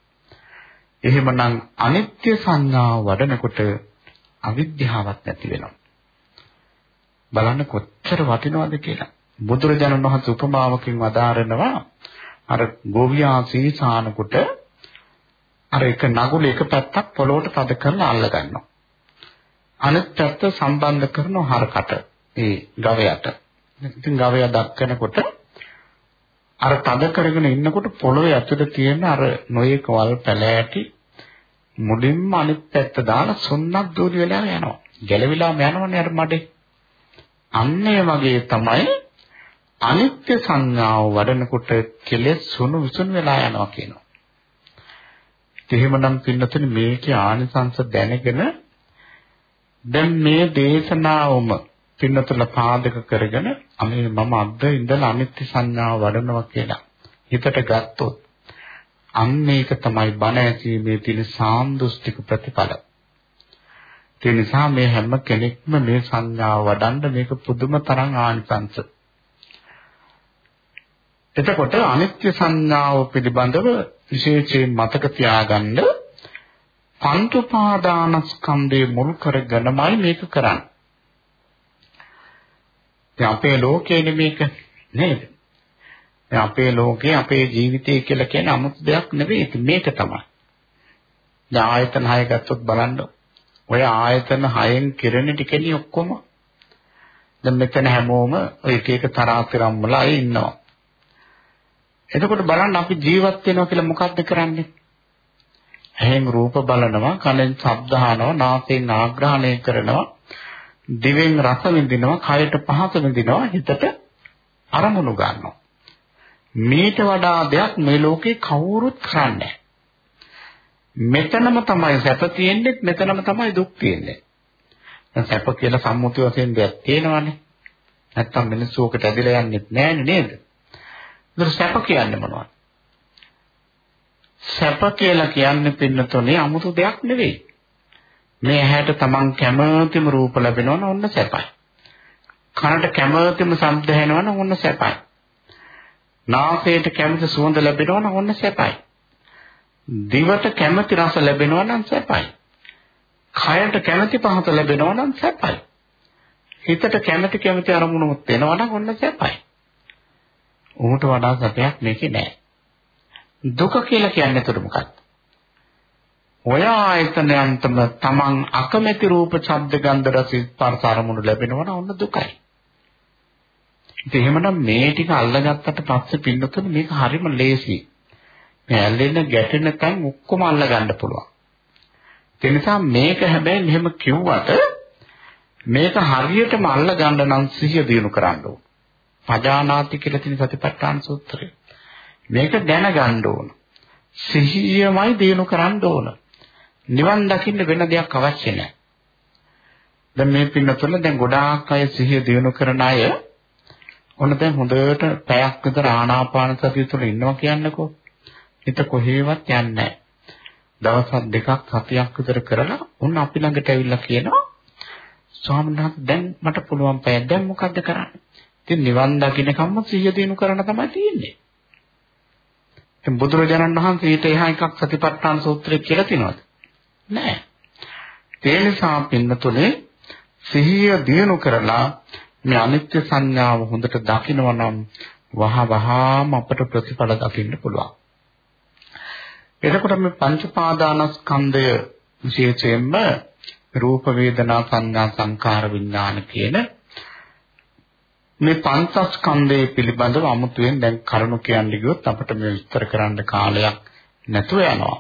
එහෙමනම් අනිත්‍ය සංඥාව වඩනකොට අවිද්‍යාවක් නැති වෙනවා. බලන්න කොච්චර වටිනවද කියලා. බුදුරජාණන් වහන්සේ උපමාවකින් වදාරනවා අර ගෝවියා සීසානකොට අර එක නගුල එක පැත්තක් පොළොවට තද කරලා අල්ල ගන්නවා. අනිත් පැත්ත සම්බන්ධ කරනවා හරකට ඒ ගවයට. ඉතින් ගවයා දක්කනකොට අර තද කරගෙන ඉන්නකොට පොළොවේ ඇතුලේ තියෙන අර නොයේක වල් පැලෑටි මුලින්ම අනිත් පැත්ත දාලා සොන්නක් දෝරි වෙලා යනවා. ගැලවිලාම යනවනේ අර මඩේ. අන්න ඒ වගේ තමයි අනිත්‍ය සංඥාව වඩනකොට කෙලෙස් සුණු විසුණු වෙලා යනවා කියනවා. එහෙමනම් පින්නතුනි මේකේ ආනිසංස දැනගෙන දැන් මේ දේශනාවම පින්නතුල පාදක කරගෙන අනේ මම අද ඉඳලා අනිත්‍ය සංඥාව වඩනවා කියලා හිතට ගත්තොත් අන්න ඒක තමයි බණ ඇසීමේ තියෙන සාන්දෘෂ්ටික ප්‍රතිඵල. ඒ නිසා මේ හැම කෙනෙක්ම මේ සංඥාව වඩන්න මේක පුදුම තරම් ආනිසංස. එතකොට අනිත්‍ය සංඥාව පිළිබඳව විශේෂයෙන් මතක තියාගන්න පංච උපාදානස්කන්ධය මුල් කරගෙනමයි මේක කරන්නේ. දැන් අපේ ලෝකයේ මේක නේද? දැන් අපේ ලෝකේ අපේ ජීවිතය කියලා කියන 아무ත් දෙයක් නෙවෙයි. මේක තමයි. දැන් ආයතන හය ගත්තොත් බලන්න. ඔය ආයතන හයෙන් කිරණ ටිකනේ ඔක්කොම. දැන් මෙතන හැමෝම ඔය එක එක තරාතිරම් වල අය ඉන්නවා. එතකොට බලන්න අපි ජීවත් වෙනවා කියලා මොකද්ද කරන්නේ? ඇහෙන් රූප බලනවා, කනෙන් ශබ්ද අහනවා, නාසයෙන් ආග්‍රහණය කරනවා, දිවෙන් රස විඳිනවා, කයට පහස විඳිනවා, හිතට අරමුණු ගන්නවා. මේට වඩා දෙයක් මේ ලෝකේ කවුරුත් කරන්නේ මෙතනම තමයි සැප තියෙන්නේ, මෙතනම තමයි දුක් තියෙන්නේ. දැන් සැප කියලා සම්මුති වශයෙන් දෙයක් තියෙනවානේ. නැත්තම් මිනිස්සු ඔකට ඇදලා යන්නේ නැහැනේ නේද? ඒතර සැප කියන්නේ මොනවද? සැප කියලා කියන්නේ පින්නතොනේ 아무තු දෙයක් නෙවෙයි. මේ ඇහැට තමන් කැමතිම රූප ලැබෙනවා නම් ඔන්න සැපයි. කනට කැමතිම ශබ්ද ඇහෙනවා නම් ඔන්න සැපයි. නාසයට කැමති සුවඳ ලැබෙනවා නම් ඔන්න සැපයි. දිවට කැමති රස ලැබෙනවා නම් සැපයි. කයට කැමති පහත ලැබෙනවා නම් සැපයි. හිතට කැමති කැමති අරමුණුත් වෙනවා නම් ඔන්න සැපයි. උහුට වඩා සැපයක් මේකේ නැහැ. දුක කියලා කියන්නේ එතකොට මොකක්ද? ඔය ආයතනයන්තම තමන් අකමැති රූප, ශබ්ද, ගන්ධ, රස, ස්පර්ශ අරමුණු ලැබෙනවා නම් ඔන්න දුකයි. ඉතින් එහෙමනම් මේ ටික අල්ලගත්තට පස්සේ පින්නතුනේ මේක හරිම ලේසි. මේ ඇල්ලෙන ගැටෙන තැන් ඔක්කොම අල්ලගන්න පුළුවන්. ඒ නිසා මේක හැබැයි මෙහෙම කිව්වට මේක හරියටම අල්ලගන්න නම් සිහිය දිනු කරන්න ඕන. පජානාති කියලා තියෙන සතිපට්ඨාන සූත්‍රය. මේක දැනගන්න ඕන. සිහියමයි දිනු කරන්න ඕන. නිවන් දකින්න වෙන දෙයක් අවශ්‍ය නැහැ. දැන් මේ පින්නතුල දැන් ගොඩාක් අය සිහිය දිනු කරන අය ඔන්න දැන් හොඳට පැයක් විතර ආනාපාන සතිය තුළ ඉන්නවා කියන්නකෝ. හිත කොහේවත් යන්නේ නැහැ. දවස් දෙකක් සතියක් විතර කරලා ඔන්න අපි ළඟට ඇවිල්ලා කියනවා ස්වාමීන් වහන්සේ දැන් මට පුළුවන් පැය දැන් මොකද්ද කරන්නේ? ඉතින් නිවන් දකින්නකම්ම සිහිය දිනු කරන්න තමයි තියෙන්නේ. ඉතින් බුදුරජාණන් වහන්සේ ඊට එහා එකක් සතිපට්ඨාන සූත්‍රය කියලා තියනවාද? නෑ. ඒ නිසා පින්නතුනේ සිහිය දිනු කරලා මේ අනිත්‍ය සංඥාව හොඳට දකිනවා නම් වහ වහාම අපට ප්‍රතිඵල දකින්න පුළුවන්. එතකොට මේ පංච පාදානස්කන්ධය විශේෂයෙන්ම රූප වේදනා සංඥා සංකාර විඥාන කියන මේ පංචස්කන්ධය පිළිබඳව අමුතුවෙන් දැන් කරුණු කියන්නේ ගියොත් අපිට මේ විස්තර කරන්න කාලයක් නැතුව යනවා.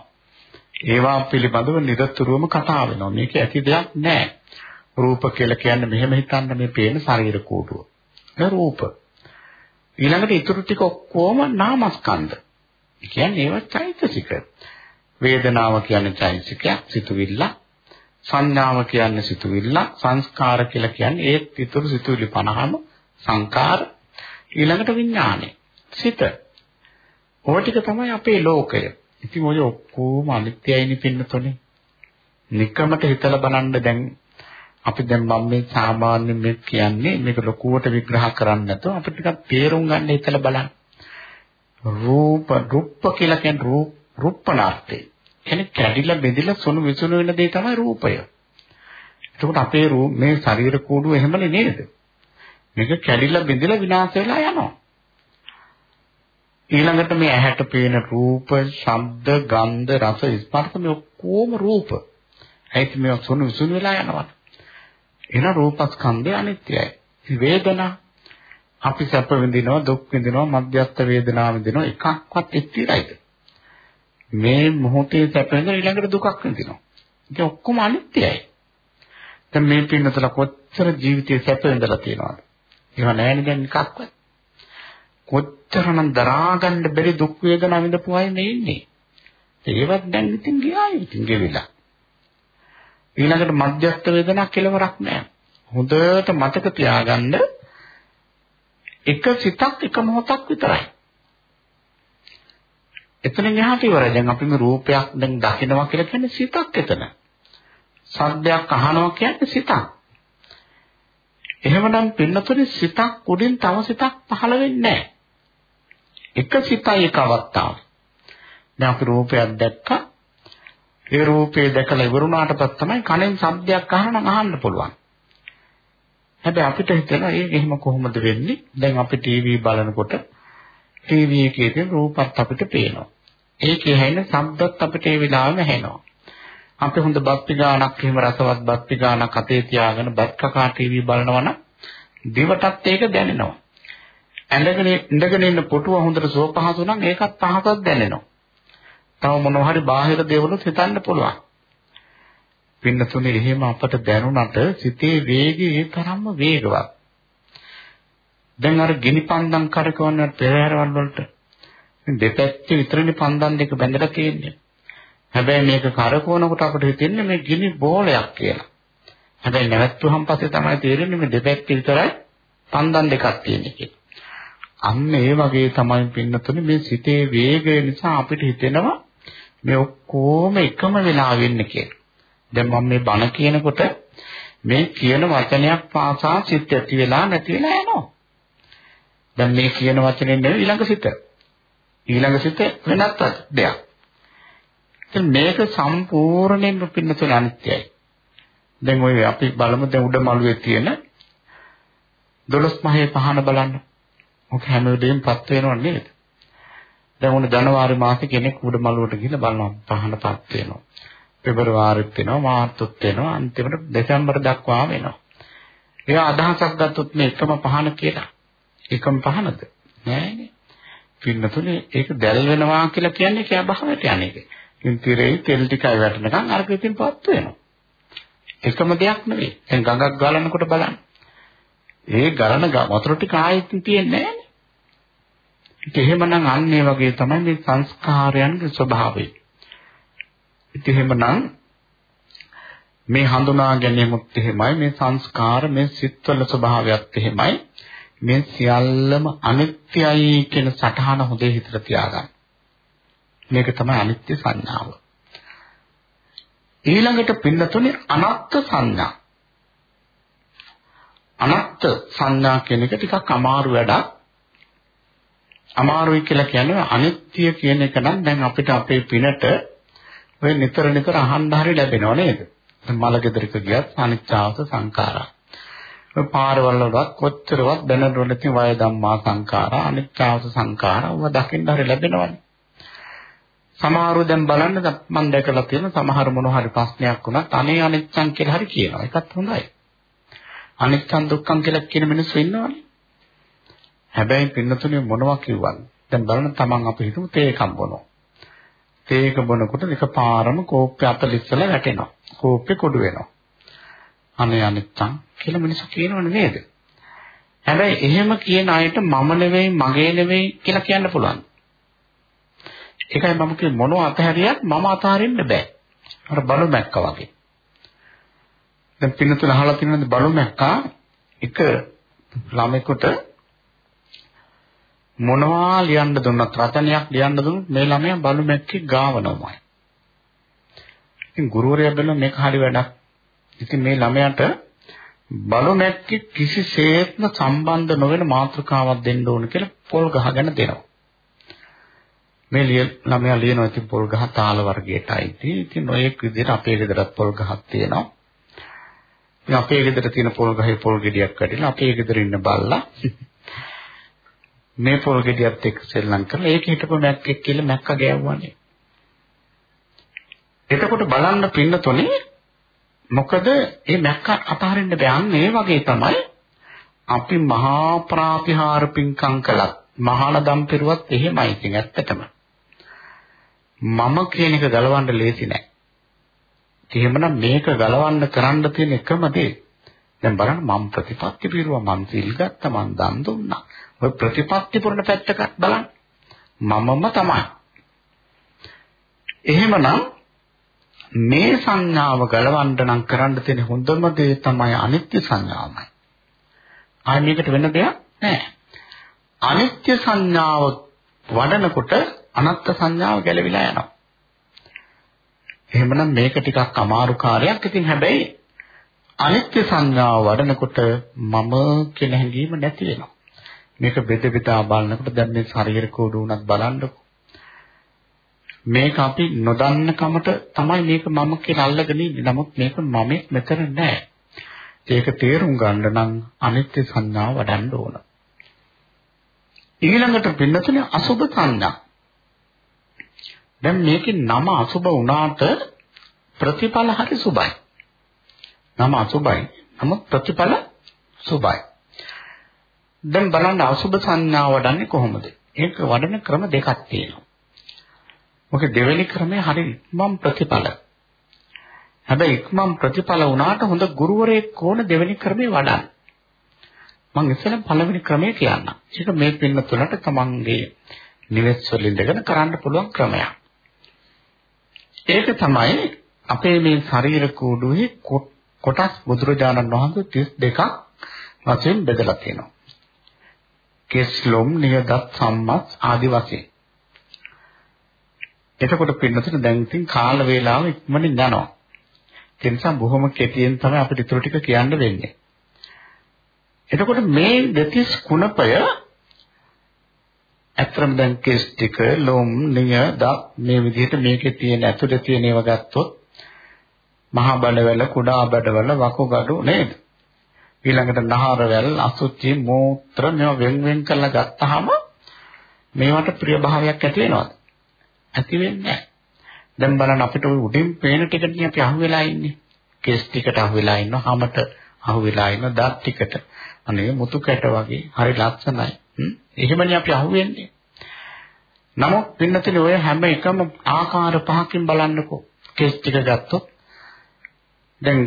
ඒවා පිළිබඳව නිරතුරුවම කතා වෙනවා. මේක ඇති දෙයක් නෑ. රූප කියලා කියන්නේ මෙහෙම හිතන්න මේ පේන ශරීර කෝටුව. ඒ රූප. ඊළඟට ඊටු ටික ඔක්කොම නාමස්කන්ධ. ඒ කියන්නේ ඒවා චෛතසික. වේදනාව කියන්නේ චෛතසිකයක්, සිතුවිල්ල. සංඥාව කියන්නේ සිතුවිල්ල, සංස්කාර කියලා කියන්නේ ඒත් ඊටු සිතුවිලි 50ම සංකාර. ඊළඟට විඥානය. සිත. ඔය ටික තමයි අපේ ලෝකය. ඉතින් ඔය ඔක්කොම අනිත්‍යයිනි පින්නතොනේ. නිකමට හිතලා බලන්න දැන් අපි දැන් මම මේ සාමාන්‍ය මේ කියන්නේ මේක ලොකුවට විග්‍රහ කරන්නේ නැතුව අපිට ටිකක් තේරුම් ගන්න හිතලා බලන්න. රූප රුප්ප කියලා කියන්නේ රූප රුප්පනාර්ථය. කියන්නේ කැඩිලා බෙදිලා සොනු විසුණු වෙන දේ තමයි රූපය. එතකොට අපේ රූප මේ ශරීර කූඩුව එහෙමනේ නේද? මේක කැඩිලා බෙදිලා විනාශ වෙලා යනවා. ඊළඟට මේ ඇහැට පේන රූප, ශබ්ද, ගන්ධ, රස, ස්පර්ශ මේ ඔක්කොම රූප. ඒත් මේවා සොනු විසුණු වෙලා යනවා. එන රූපස්කන්ධය අනිත්‍යයි. වේදනා අපි සැප විඳිනවා දුක් විඳිනවා මධ්‍යස්ථ වේදනා විඳිනවා එකක්වත් ස්ථිරයිද මේ මොහොතේ සැප විඳින ඊළඟට දුකක් විඳිනවා ඒක ඔක්කොම අනිත්‍යයි දැන් මේ පින්නතල කොච්චර ජීවිතේ සැප විඳලා තියෙනවද ඒව නැහැ නේද එකක්වත් කොච්චරනම් දරා ගන්න බැරි දුක් වේදනා විඳපු අය මේ ඉන්නේ ඒවත් දැන් ඉතින් ගියා ඉතින් ගෙවිලා ඊළඟට මධ්‍යස්ථ වේදනා කෙලවරක් නැහැ. හොඳට මතක තියාගන්න එක සිතක් එක මොහොතක් විතරයි. එතනින් එහාට ඉවරයි. දැන් අපි මේ රූපයක් දැන් දකිනවා කියලා කියන්නේ සිතක් එතන. සද්දයක් අහනවා කියන්නේ සිතක්. එහෙමනම් පින්නතුනේ සිතක් උඩින් තව සිතක් පහළ වෙන්නේ නැහැ. එක සිතයි එක අවස්ථාවක්. දැන් අපි රූපයක් දැක්කා ඒ රූපේ දැකලා ඉවරුණාට පස්සේ තමයි කනෙන් ශබ්දයක් අහනනම් අහන්න පුළුවන්. හැබැයි අපිට හිතෙනවා ඒක එහෙම කොහොමද වෙන්නේ? දැන් අපි ටීවී බලනකොට ටීවී එකේ තියෙන රූපත් අපිට පේනවා. ඒකේ හැෙන ශබ්දත් අපිට ඒ වෙලාවෙම ඇහෙනවා. අපි හොඳ බත් ගානක් එහෙම රසවත් බත් ගානක් අතේ තියාගෙන බත් කකා ටීවී බලනවා නම් දිවටත් ඒක දැනෙනවා. ඇඳගෙන ඉඳගෙන ඉන්න පුටුව හොඳට සුවපහසු නම් ඒකත් පහසක් දැනෙනවා. තව මොනවා හරි බාහිර දේවලුත් හිතන්න පුළුවන්. පින්නතුනේ එහෙම අපට දැනුණට සිතේ වේගය ඒ තරම්ම වේගවත්. දැන් අර ගිනි පන්දම් කරකවන පෙරහැරවල් වලට දෙපැත්තේ විතරනේ පන්දම් දෙක බැඳලා තියෙන්නේ. හැබැයි මේක කරකවනකොට අපිට හිතෙන්නේ මේ ගිනි බෝලයක් කියලා. හැබැයි නැවැත්තුවහම පස්සේ තමයි තේරෙන්නේ මේ දෙපැත්තේ විතරයි පන්දන් දෙකක් තියෙන එකේ. අන්න ඒ වගේ තමයි පින්නතුනේ මේ සිතේ වේගය නිසා අපිට හිතෙනවා මේ ඔක්කොම එකම වෙලා වෙන්නේ කියලා. දැන් මම මේ බණ කියනකොට මේ කියන වචනයක් පාසා සිත් ඇති වෙලා නැති වෙලා යනවා. දැන් මේ කියන වචනේ නෙවෙයි ඊළඟ සිත. ඊළඟ සිත වෙනත් දෙයක්. ඉතින් මේක සම්පූර්ණයෙන්ම පින්නතුන අනිත්‍යයි. දැන් ඔය අපි බලමු දැන් උඩ මළුවේ තියෙන දොළොස් මහේ පහන බලන්න. මොක හැම වෙලෙම පත් වෙනව නේද? දැන් උන ජනවාරි මාසේ කෙනෙක් උඩ මළුවට ගිහින් බලනවා පහන පත් වෙනවා. පෙබරවාරිත් වෙනවා මාර්තුත් වෙනවා අන්තිමට දෙසැම්බර් දක්වා වෙනවා. ඒ අදහසක් ගත්තොත් මේ එකම පහන කියලා. එකම පහනද? නෑනේ. පින්නතුනේ ඒක දැල් වෙනවා කියලා කියන්නේ කෑ බහවට යන්නේ. ඉතින් තිරේ තෙල් ටිකයි වැටෙනකන් අරක ඉතින් පත් වෙනවා. එකම දෙයක් නෙවෙයි. දැන් ගඟක් ගලනකොට බලන්න. ඒ ගලන වතුර ටික ආයෙත් තියෙන්නේ නෑනේ. ඒක එහෙමනම් අන්න ඒ වගේ තමයි මේ සංස්කාරයන්ගේ ස්වභාවය. ඉතින් එහෙමනම් මේ හඳුනා ගැනීමත් එහෙමයි මේ සංස්කාර මේ සිත්වල ස්වභාවයත් එහෙමයි මේ සියල්ලම අනිත්‍යයි කියන සටහන හොඳේ හිතට තියාගන්න. මේක තමයි අනිත්‍ය සංඥාව. ඊළඟට පින්නතුනේ අනත්ත් සංඥා. අනත්ත් සංඥා කියන එක ටිකක් අමාරු වැඩක්. අමාරුයි කියලා කියන්නේ අනිත්‍ය කියන එක නම් දැන් අපිට අපේ පිනට ඔය නිතර නිතර අහන්න හරි ලැබෙනව නේද? මල ගෙදරක ගියත් අනිත්‍යාවස සංඛාරා. ඔය පාරවල් වලවත් කොච්චරවත් දැනට නැති වය ධම්මා සංඛාරා අනිත්‍යාවස සංඛාරා ඔව දකින්න හරි ලැබෙනවනේ. සමහරව දැන් බලන්න මම දැකලා තියෙන සමහර මොන හරි ප්‍රශ්නයක් වුණත් අනේ අනිච්චං කියලා හරි කියනවා. ඒකත් හොඳයි. අනිච්චං දුක්ඛං කියලා කියන මිනිස්සු ඉන්නවනේ. හැබැයි පින්නතුනේ මොනවා කිව්වද? දැන් බලන්න තමන් අපි හිතමු තේ එකක් බොනවා. තේ එක බොනකොට එකපාරම කෝප්පේ අත ලිස්සලා වැටෙනවා. කෝප්පේ කොඩු වෙනවා. අනේ අනිච්චං කියලා මිනිස්සු කියනවනේ නේද? හැබැයි එහෙම කියන අයට මම නෙවෙයි මගේ නෙවෙයි කියලා කියන්න පුළුවන්. ඒකයි මම කිය මොනව අතහැරියත් මම අතහරින්න බෑ. අර බලු මැක්කා වගේ. දැන් පින්නතුල අහලා තියෙනවද බලු මැක්කා එක ළමෙකුට මොනවා ලියන්න දුන්නත් රචනයක් ලියන්න දුන්නත් මේ ළමයා බලු මැක්කේ ගාවනවමයි. ඉතින් ගුරුවරයා බැලුවා මේක හරි වැඩක්. ඉතින් මේ ළමයාට බලු මැක්කේ කිසිසේත්ම සම්බන්ධ නොවන මාතෘකාවක් දෙන්න ඕන කියලා පොල් ගහගෙන දෙනවා. මේ ළමයා ලියනවා ඉතින් පොල් ගහ තාල වර්ගයටයි. ඉතින් ඔයෙක් විදිහට අපේ ගෙදරත් පොල් ගහක් තියෙනවා. ඉතින් අපේ ගෙදර තියෙන පොල් ගහේ පොල් ගෙඩියක් කඩලා අපේ ගෙදර ඉන්න බල්ලා මේ පොල් ගෙඩියත් එක්ක සෙල්ලම් කරලා ඒක හිටපු මැක්කෙක් කියලා මැක්ක ගෑවුවානේ. එතකොට බලන්න පින්නතොනේ මොකද මේ මැක්ක අතහරින්න බෑන්නේ ඒ වගේ තමයි අපි මහා ප්‍රාතිහාර පිංකම් කළත් මහානදම් පෙරුවත් එහෙමයි ඉතින් ඇත්තටම. මම කියන එක ගලවන්න ලේසි නෑ. එහෙමනම් මේක ගලවන්න කරන්න තියෙන එකම දේ. දැන් බලන්න මම ප්‍රතිපත්ති පිරුවා මං සිල් ගත්තා මං දන් දුන්නා. ඔය ප්‍රතිපත්ති පුරන පැත්තක බලන්න. මමම තමයි. එහෙමනම් මේ සංඥාව ගලවන්න නම් කරන්න තියෙන හොඳම දේ තමයි අනිත්‍ය සංඥාවයි. ආයි මේකට වෙන දෙයක් නැහැ. අනිත්‍ය සංඥාව වඩනකොට අනත්ත් සංඥාව ගැලවිලා යනවා. එහෙමනම් මේක ටිකක් අමාරු කාර්යයක්. ඉතින් හැබැයි අනිත්‍ය සංඥාව වඩනකොට මම කියන හැඟීම නැති වෙනවා. මේක බෙද බෙදා බලනකොට දැන් මේ ශරීර කෝඩු උනත් බලන්නකො. මේක අපි නොදන්න කමට තමයි මේක මම කියලා අල්ලගෙන ඉන්නේ. නමුත් මේක මම මෙතන නෑ. ඒක තේරුම් ගන්න නම් අනිත්‍ය සංඥාව වඩන්න ඕන. ඊළඟට පින්නතුනේ අසුබ සංඥා. දැන් මේකේ නම අසුබ වුණාට ප්‍රතිඵල හරි සුබයි. නම අසුබයි. නමුත් ප්‍රතිඵල සුබයි. දැන් බලන්න අසුබ සංඥාව වඩන්නේ කොහොමද? ඒක වඩන ක්‍රම දෙකක් තියෙනවා. මොකද දෙවෙනි ක්‍රමය හරි මම් ප්‍රතිඵල. හැබැයි ඉක්මම් ප්‍රතිඵල වුණාට හොඳ ගුරුවරයෙක් ඕන දෙවෙනි ක්‍රමේ වඩන්න. මම ඉස්සෙල්ලා පළවෙනි ක්‍රමය කියන්නම්. ඒක මේ පින්න තුනට තමන්ගේ නිවෙස් වල ඉඳගෙන කරන්න පුළුවන් ක්‍රමයක්. ඒක තමයි අපේ මේ ශරීර කූඩුවේ කොටස් බුදුරජාණන් වහන්සේ 32ක් වශයෙන් බෙදලා තියෙනවා. කෙස්ලොම් නියදත් සම්මත් ආදි වශයෙන්. එතකොට පින්නතුනේ දැන් ඉතින් කාල වේලාව ඉක්මනින් යනවා. ඒ නිසා බොහොම කෙටියෙන් තමයි අපිට ඊටු ටික කියන්න වෙන්නේ. එතකොට මේ දෙතිස් කුණපය අත්‍තරම් දැන් කෙස් ටික ලොම් නිය දත් මේ විදිහට මේකේ තියෙන ඇතුලේ තියෙන ඒවා ගත්තොත් මහා බඩවැල කුඩා බඩවැල වකුගඩු නේද? ඊළඟට නහරවැල් අසුචි මූත්‍ර මේවා වෙන් වෙන් කරලා ගත්තාම මේවට ප්‍රිය භාවයක් ඇති වෙනවද? ඇති වෙන්නේ නැහැ. දැන් බලන්න අපිට ওই උඩින් පේන ටිකටනේ අපි අහුවෙලා ඉන්නේ. කෙස් ටිකට අහුවෙලා ඉන්නවා හැමත අහුවෙලා ඉන්න දත් ටිකට. අනේ මුතු කැට වගේ හරි ලස්සනයි. එහෙමනේ අපි අහුවෙන්නේ. නමුත් පින්නතිනේ ඔය හැම එකම ආකාර පහකින් බලන්නකෝ. කෙස් ටික ගත්තොත් දැන්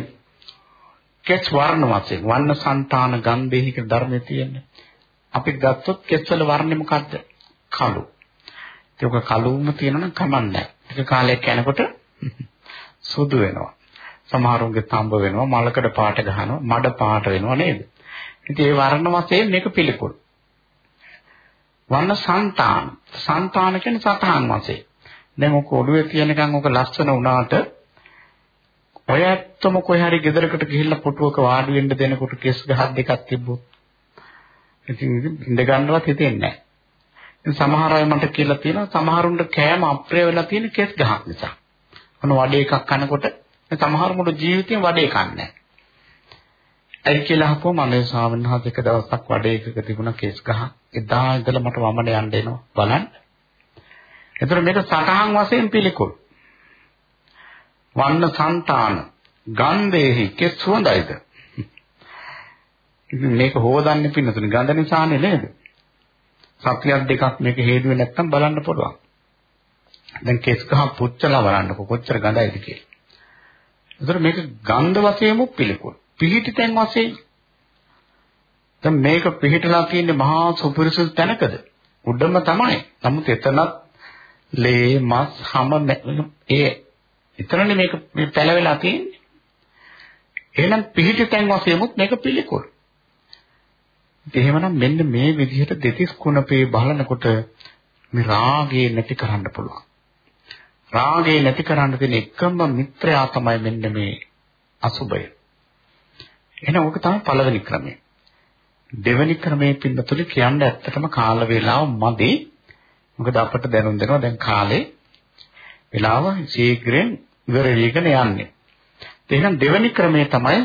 කෙස් වර්ණ වශයෙන් වර්ණ సంతාන ගන්ධේහික ධර්මයේ තියෙන්නේ. අපි ගත්තොත් කෙස් වල වර්ණය මොකද්ද? කළු. ඒක කළුම තියෙනවනම් කමන්නේ නැහැ. ඒක කාලයක් යනකොට සුදු වෙනවා. සමහරුන්ගේ තඹ වෙනවා, මලකඩ පාට ගහනවා, මඩ පාට වෙනවා නේද? ඉතින් ඒ වර්ණ වශයෙන් මේක පිළිකුල්. වන්න సంతාන. సంతාන කියන්නේ සතහන් වශයෙන්. දැන් ඔක ඔළුවේ තියෙනකන් ඔක ලස්සන වුණාට ඔය ඇත්තම කොහේ හරි ගෙදරකට ගිහිල්ලා පුටුවක වාඩි වෙන්න දෙනකොට කෙස් ගහක් දෙකක් තිබ්බොත් ඉතින් ඉඳ ගන්නවත් හිතෙන්නේ නැහැ. ඉතින් සමහර අය මට කියලා තියෙනවා සමහරුන්ට කෑම අප්‍රිය වෙලා තියෙන කෙස් ගහක් නිසා. අන වඩේ එකක් කනකොට සමහර මොන ජීවිතේ වඩේ කන්නේ නැහැ. ඇයි කියලා අහපුවම අනේ ස්වාමීන් වහන්සේ එක දවසක් වඩේ එකක තිබුණ කේස් ගහ. එදා ඉඳලා මට වමන යන්න එනවා. බලන්න. එතකොට මේක සටහන් වශයෙන් පිළිකුල්. වන්න సంతාන ගන්ධේහි කෙස් සුවඳයිද? ඉතින් මේක හොදන්නේ පින්නතුනේ ගඳ නිසානේ නේද? සත්‍යයක් දෙකක් මේක හේතුවේ නැත්තම් බලන්න පුළුවන්. දැන් කෙස් ගහ පුච්චලා බලන්නකො කොච්චර ගඳයිද කියලා. ඒතර මේක ගන්ධ වශයෙන්ම පිළිකුල්. පිහිටි තැන් වශයෙන් දැන් මේක පිහිටලා තියෙන්නේ මහා සුපිරිසුදු තැනකද? උඩම තමයි. නමුත් එතනත් ලේ මස් හැම ඒ එතනනේ මේක මේ පැලවෙලා තියෙන්නේ. එහෙනම් පිහිටි තැන් වශයෙන්මුත් මේක පිළිකුල්. එහෙමනම් මෙන්න මේ විදිහට දෙතිස් කුණපේ බලනකොට මේ රාගේ නැති කරන්න පුළුවන්. රාගේ නැති කරන්න තියෙන එකම මිත්‍රයා තමයි මෙන්න මේ අසුබය. එහෙනම් ඕක තමයි පළවෙනි ක්‍රමය. දෙවෙනි ක්‍රමයේ පින්නතුලි කියන්න ඇත්තටම කාල වේලාව මදි. මොකද අපට දැනුම් දෙනවා දැන් කාලේ වේලාව ශීඝ්‍රයෙන් ඉවර වෙගෙන යන්නේ. එහෙනම් දෙවෙනි ක්‍රමය තමයි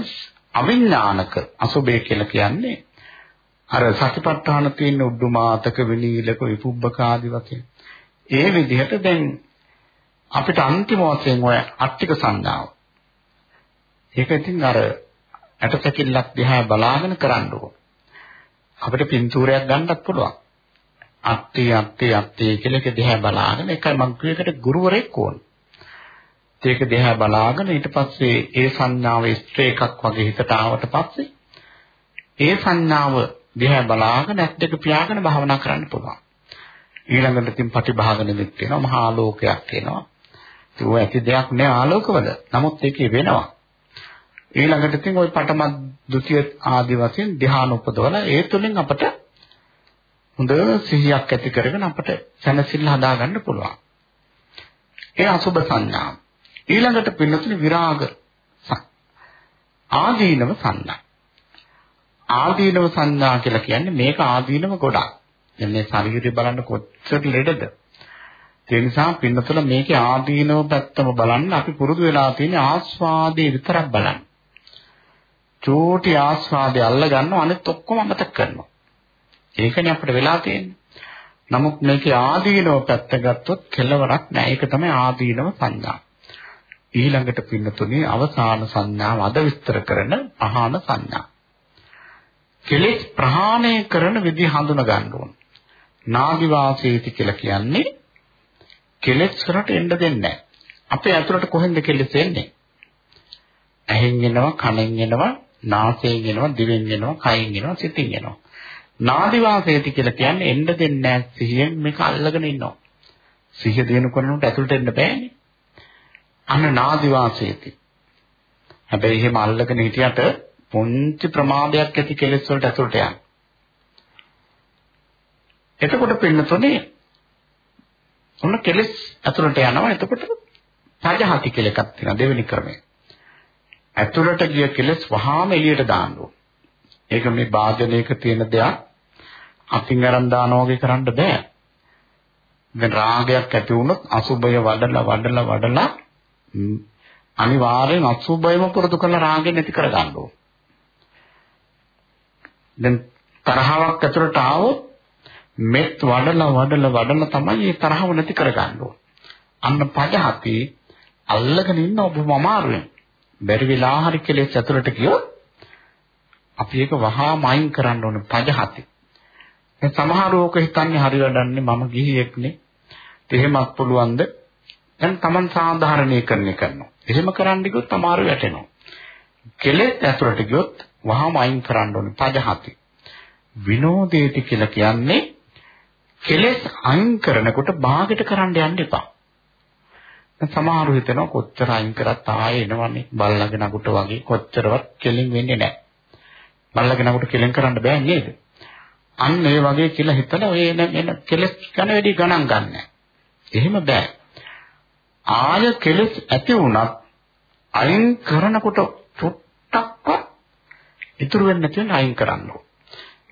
අවිඥානික අසුබය කියලා කියන්නේ. අර සතිපට්ඨාන තියෙන උඩුමාතක විනීලක විපුබ්බක ආදි වශයෙන්. ඒ විදිහට දැන් අපිට අන්තිම වශයෙන් ඔය අට්ටික සංඥාව. ඒක ඉතින් අර ඇටසැකිල්ලක් දිහා බලාගෙන කරන්න ඕන. අපිට පින්තූරයක් ගන්නත් පුළුවන්. අත්ති අත්ති අත්ති කියලා එක දිහා බලාගෙන එකයි මං කියේකට ගුරුවරයෙක් ඕන. ඒක දිහා බලාගෙන ඊට පස්සේ ඒ සංඥාව ස්ත්‍රී එකක් වගේ හිතට ආවට පස්සේ ඒ සංඥාව දිහා බලාගෙන ඇස් දෙක පියාගෙන භාවනා කරන්න පුළුවන්. ඊළඟට ඉතින් ප්‍රතිභාග නිමිත් වෙනවා මහා ආලෝකයක් එනවා. ඒක ඇති දෙයක් නෑ ආලෝකවල. නමුත් ඒකේ වෙනවා. ඊළඟට ඉතින් ওই පඨම ဒုတိ ය ආදි වශයෙන් ධ්‍යාන උපදවලා ඒ තුලින් අපට හොඳ සිහියක් ඇති කරගෙන අපට සැනසෙල්ල හදාගන්න පුළුවන්. ඒ අසුබ සංඥා. ඊළඟට පින්නතුනේ විරාග ආදීනව සංඥා. ආදීනව සංඥා කියලා කියන්නේ මේක ආදීනව ගොඩක්. දැන් මේ ශරීරය බලන්න කොච්චර ලෙඩද? ඒ නිසා පින්නතුල මේකේ ආදීනව පැත්තම බලන්න අපි පුරුදු වෙලා තියෙන ආස්වාදයේ විතරක් බලන්න. චෝටි ආස්වාදය අල්ල ගන්නවා අනිත් ඔක්කොම අමතක කරනවා. ඒකනේ අපිට වෙලා තියෙන්නේ. නමුත් මේකේ ආදීනව පැත්ත ගත්තොත් කෙලවරක් නැහැ. ඒක තමයි ආදීනව සංඥා. ඊළඟට පින්නතුනේ අවසාන සංඥාව අද විස්තර කරන පහන සංඥා. කෙලෙස් ප්‍රහාණය කරන විදි හඳුන ගන්න ඕන. නාදි වාසීති කියලා කියන්නේ කෙලෙස් වලට එන්න දෙන්නේ නැහැ. අපේ ඇතුළට කොහෙන්ද කෙලෙස් එන්නේ? ඇහෙන් එනවා, කනෙන් එනවා, නාසයෙන් එනවා, දිවෙන් එනවා, කයෙන් එනවා, සිතින් එනවා. නාදි වාසයති කියලා කියන්නේ එන්න දෙන්නේ නැහැ සිහියෙන් මේක අල්ලගෙන ඉන්නවා. සිහිය දිනු කරනකොට ඇතුළට එන්න බෑනේ. අන්න නාදි වාසයති. හැබැයි එහෙම අල්ලගෙන හිටියට පුංචි ප්‍රමාදයක් ඇති කෙලෙස් වලට ඇතුළට යනවා. එතකොට පින්නතුනේ ඔන්න කෙලස් ඇතුළට යනවා. එතකොට පජහති කියලා එකක් තියෙනවා දෙවෙනි ක්‍රමය. ඇතුළට ගිය කෙලස් වහාම එළියට දාන්න ඕන. ඒක මේ වාදනයක තියෙන දෙයක් අතින් අරන් දානවා වගේ කරන්න බෑ. දැන් රාගයක් ඇති වුණොත් අසුබය වඩලා වඩලා වඩලා අනිවාර්යෙන් අසුබයම පුරුදු කරලා රාගය නැති කර ගන්න ඕන. දැන් තරහාවක් ඇතුළට ආවොත් මෙත් වඩලා වඩලා වඩලා තමයි මේ තරහව නැති කර ගන්න ඕන. අන්න පජහති අල්ලගෙන ඉන්න ඔබම අමාරුවෙන්. බැරි වෙලා හරි කෙලෙස් ඇතුළට ගියොත් අපි ඒක වහාම අයින් කරන්න ඕන පජහති. දැන් සමහරව ඕක හිතන්නේ හරි වැඩන්නේ මම ගිහියෙක්නේ. එහෙමත් පුළුවන්ද? දැන් Taman සාධාරණීකරණය කරනවා. එහෙම කරන්න ගියොත් අමාරු වැටෙනවා. කෙලෙස් ඇතුළට ගියොත් වහාම අයින් කරන්න ඕනේ පජහති. විනෝදේටි කියලා කියන්නේ කෙලෙස් අයින් කරනකොට භාගයට කරන්න යන්න එපා. දැන් සමහරව හිතනවා කොච්චර අයින් කරත් ආයෙ එනවනේ බල්ලගේ නගුට වගේ කොච්චරවත් කෙලින් වෙන්නේ නැහැ. බල්ලගේ නගුට කෙලින් කරන්න බෑ නේද? අන්න ඒ වගේ කියලා හිතලා ඔය එන එන කෙලස් ගැන වැඩි ගණන් ගන්න. එහෙම බෑ. ආය කෙලස් ඇති වුණත් අයින් කරනකොට චුට්ටක්වත් ඉතුරු වෙන්නේ නැති අයින් කරන්න ඕන.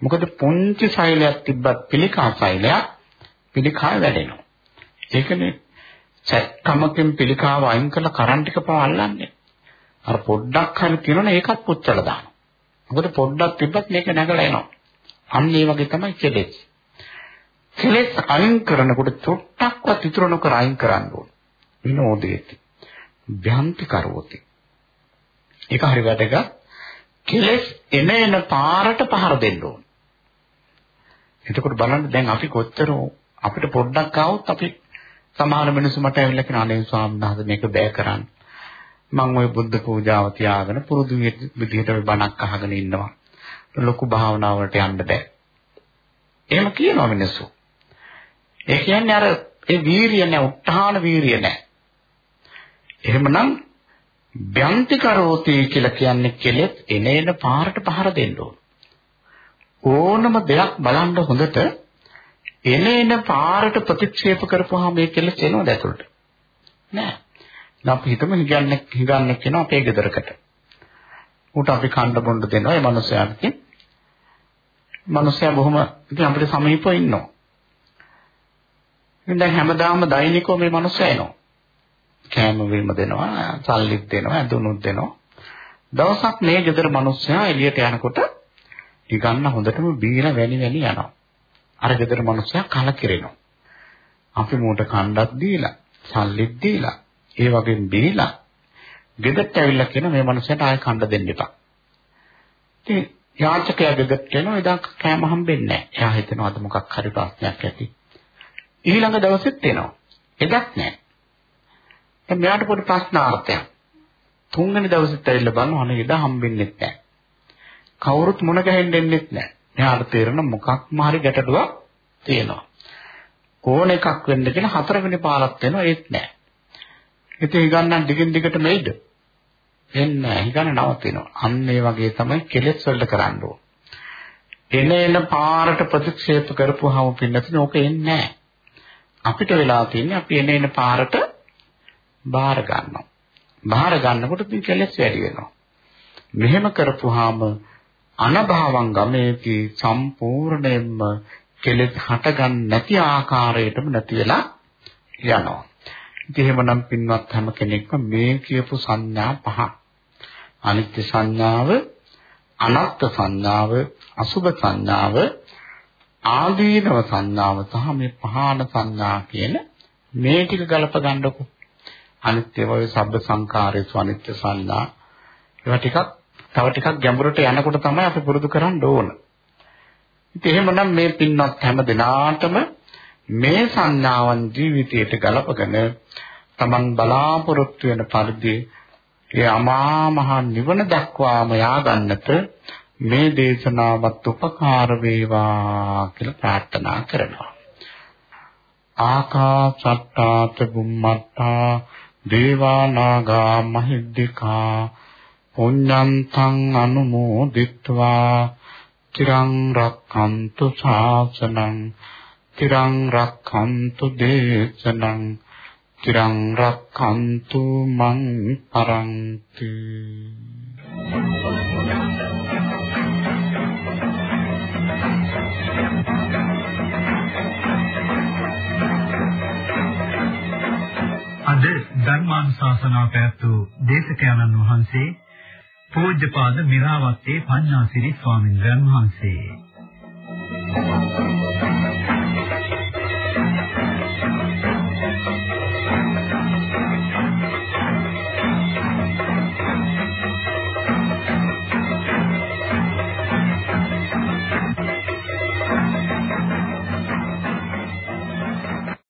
මොකද පුංචි සෛලයක් තිබ්බත් පිළිකා සෛලයක් පිළිකාය වැඩෙනවා. ඒකනේ සැක්කමකින් පිළිකාව අයින් කරලා කරන්ට් එක පාව අල්ලන්නේ. අර පොඩ්ඩක් හරි තියෙනවනේ ඒකත් පුච්චලා දානවා. මොකද පොඩ්ඩක් තිබ්බත් මේක නැගලා එනවා. අන්න ඒ වගේ තමයි කෙලෙස්. කෙලෙස් අයින් කරනකොට චුට්ටක්වත් ඉතුරු නොකර අයින් කරන්න ඕන. විනෝදේති. භ්‍යන්ති කරෝති. ඒක හරි වැදගත්. කෙලෙස් එන එන පාරට පහර දෙන්න ඕන. එතකොට බලන්න දැන් අපි කොච්චර අපිට පොඩ්ඩක් ආවොත් අපි සමහර මිනිස්සු මට ඇවිල්ලා කියන අනේ ස්වාමීන් වහන්සේ මේක බෑ කරන්න. මම ওই බුද්ධ පූජාව තියාගෙන පුරුදු විදිහට බණක් අහගෙන ඉන්නවා. ලොකු භාවනාවකට යන්න බෑ. එහෙම කියනවා මිනිස්සු. ඒ කියන්නේ අර ඒ වීරිය නෑ, උත්හාන වීරිය නෑ. එහෙමනම් බ්‍යන්ති කරෝති කියලා කියන්නේ කෙලෙත් එන එන පාරට පහර දෙන්න ඕන. ඕනම දෙයක් බලන්න හොඳට එන එන පාරට ප්‍රතික්ෂේප කරපුවාම මේ කෙලෙස් එනවද ඇතුළට? නෑ. දැන් අපි හිතමු හිගන්නේ හිගන්නේ කියන අපේ ගෙදරකට. උට අපි කන්න බොන්න දෙනවා ඒ මනුස්සයාට. මනුස්සයා බොහොම ඉතින් අපිට සමීපව ඉන්නවා. ඉතින් දැන් හැමදාම දෛනිකව මේ මනුස්සයා එනවා. කෑම වීම දෙනවා, සල්ලිත් දෙනවා, ඇඳුනුත් දෙනවා. දවසක් මේ ගෙදර මනුස්සයා එළියට යනකොට හිගන්න හොඳටම බීලා වැනි වැනි යනවා. අර ගෙදර මනුස්සයා කලකිරෙනවා. අපි මූට කණ්ඩක් දීලා, සල්ලිත් දීලා, ඒ වගේම බීලා ගෙදරට ඇවිල්ලා කියන මේ මනුස්සයාට ආයෙ කණ්ඩ දෙන්න එපා. ඉතින් යාචකයා ගෙදරට එනවා එදා කෑම හම්බෙන්නේ නැහැ. එයා හිතනවා අද මොකක් හරි ප්‍රශ්නයක් ඇති. ඊළඟ දවසෙත් එනවා. එදත් නැහැ. දැන් මෙයාට පොඩි ප්‍රශ්නාර්ථයක්. තුන්වෙනි දවසෙත් ඇවිල්ලා බලනවා අනේ එදා හම්බෙන්නේ නැහැ. කවුරුත් මුණ ගැහෙන්න දෙන්නෙත් නැහැ. එයාට තේරෙන මොකක්ම හරි ගැටලුවක් තියෙනවා. ඕන එකක් වෙන්න කියලා හතරවෙනි පාරක් වෙනවා ඒත් නැහැ. ඉතින් හිගන්නන් දිගින් දිගට මෙයිද? එන්නේ නැහැ. හිගන්න නවතිනවා. අන්න ඒ වගේ තමයි කෙලෙස් වලට කරන්න ඕන. එන එන පාරට ප්‍රතික්ෂේප කරපුවාම පින්නතින ඕක එන්නේ නැහැ. අපිට වෙලා තියෙන්නේ අපි එන එන පාරට බාර ගන්නවා. බාර ගන්නකොට ඉතින් කෙලෙස් වැඩි වෙනවා. මෙහෙම කරපුවාම අනභවං ගමේති සම්පූර්ණයෙන්ම කෙලෙස් හටගන්න නැති ආකාරයටම නැති වෙලා යනවා. ඉතින් එහෙමනම් පින්වත් හැම කෙනෙක්ම මේ කියපු සංඥා පහ අනිත්‍ය සංඥාව, අනාත්ම සංඥාව, අසුභ සංඥාව, ආදීනව සංඥාව සහ මේ පහන සංඥා කියන මේ ටික ගලප ගන්නකො. අනිත්‍ය වේ සබ්බ සංකාරයේ අනිත්‍ය සංඥා. ඒවා ටිකක් තව ටිකක් ගැඹුරට යනකොට තමයි අපි පුරුදු කරන්න ඕන. ඉතින් එහෙමනම් මේ පින්වත් හැම දිනාටම මේ සංඥාවන් ජීවිතයට ගලපගෙන තමන් බලාපොරොත්තු වෙන පරිදි ඒ අමා මහ නිවන දක්වාම යාගන්නට මේ දේශනාවත් උපකාර වේවා කියලා ප්‍රාර්ථනා කරනවා. ආකාසට්ටාත බුම්මට්ටා දේවා නාග මහිද්దికා පුඤ්ඤන්තං අනුමෝදිත්වා චිරං රක්ඛන්තු ශාසනං තිරං රක්ඛන්තු දේශනං තිරං රක්ඛන්තු මං පරන්ති අද ධර්මානුශාසනාව පැවැත්වූ දේශකයන්න් වහන්සේ පූජ්‍යපාද මිරාවත්තේ පඤ්ඤාසිරි ස්වාමීන් වහන්සේ Thank you.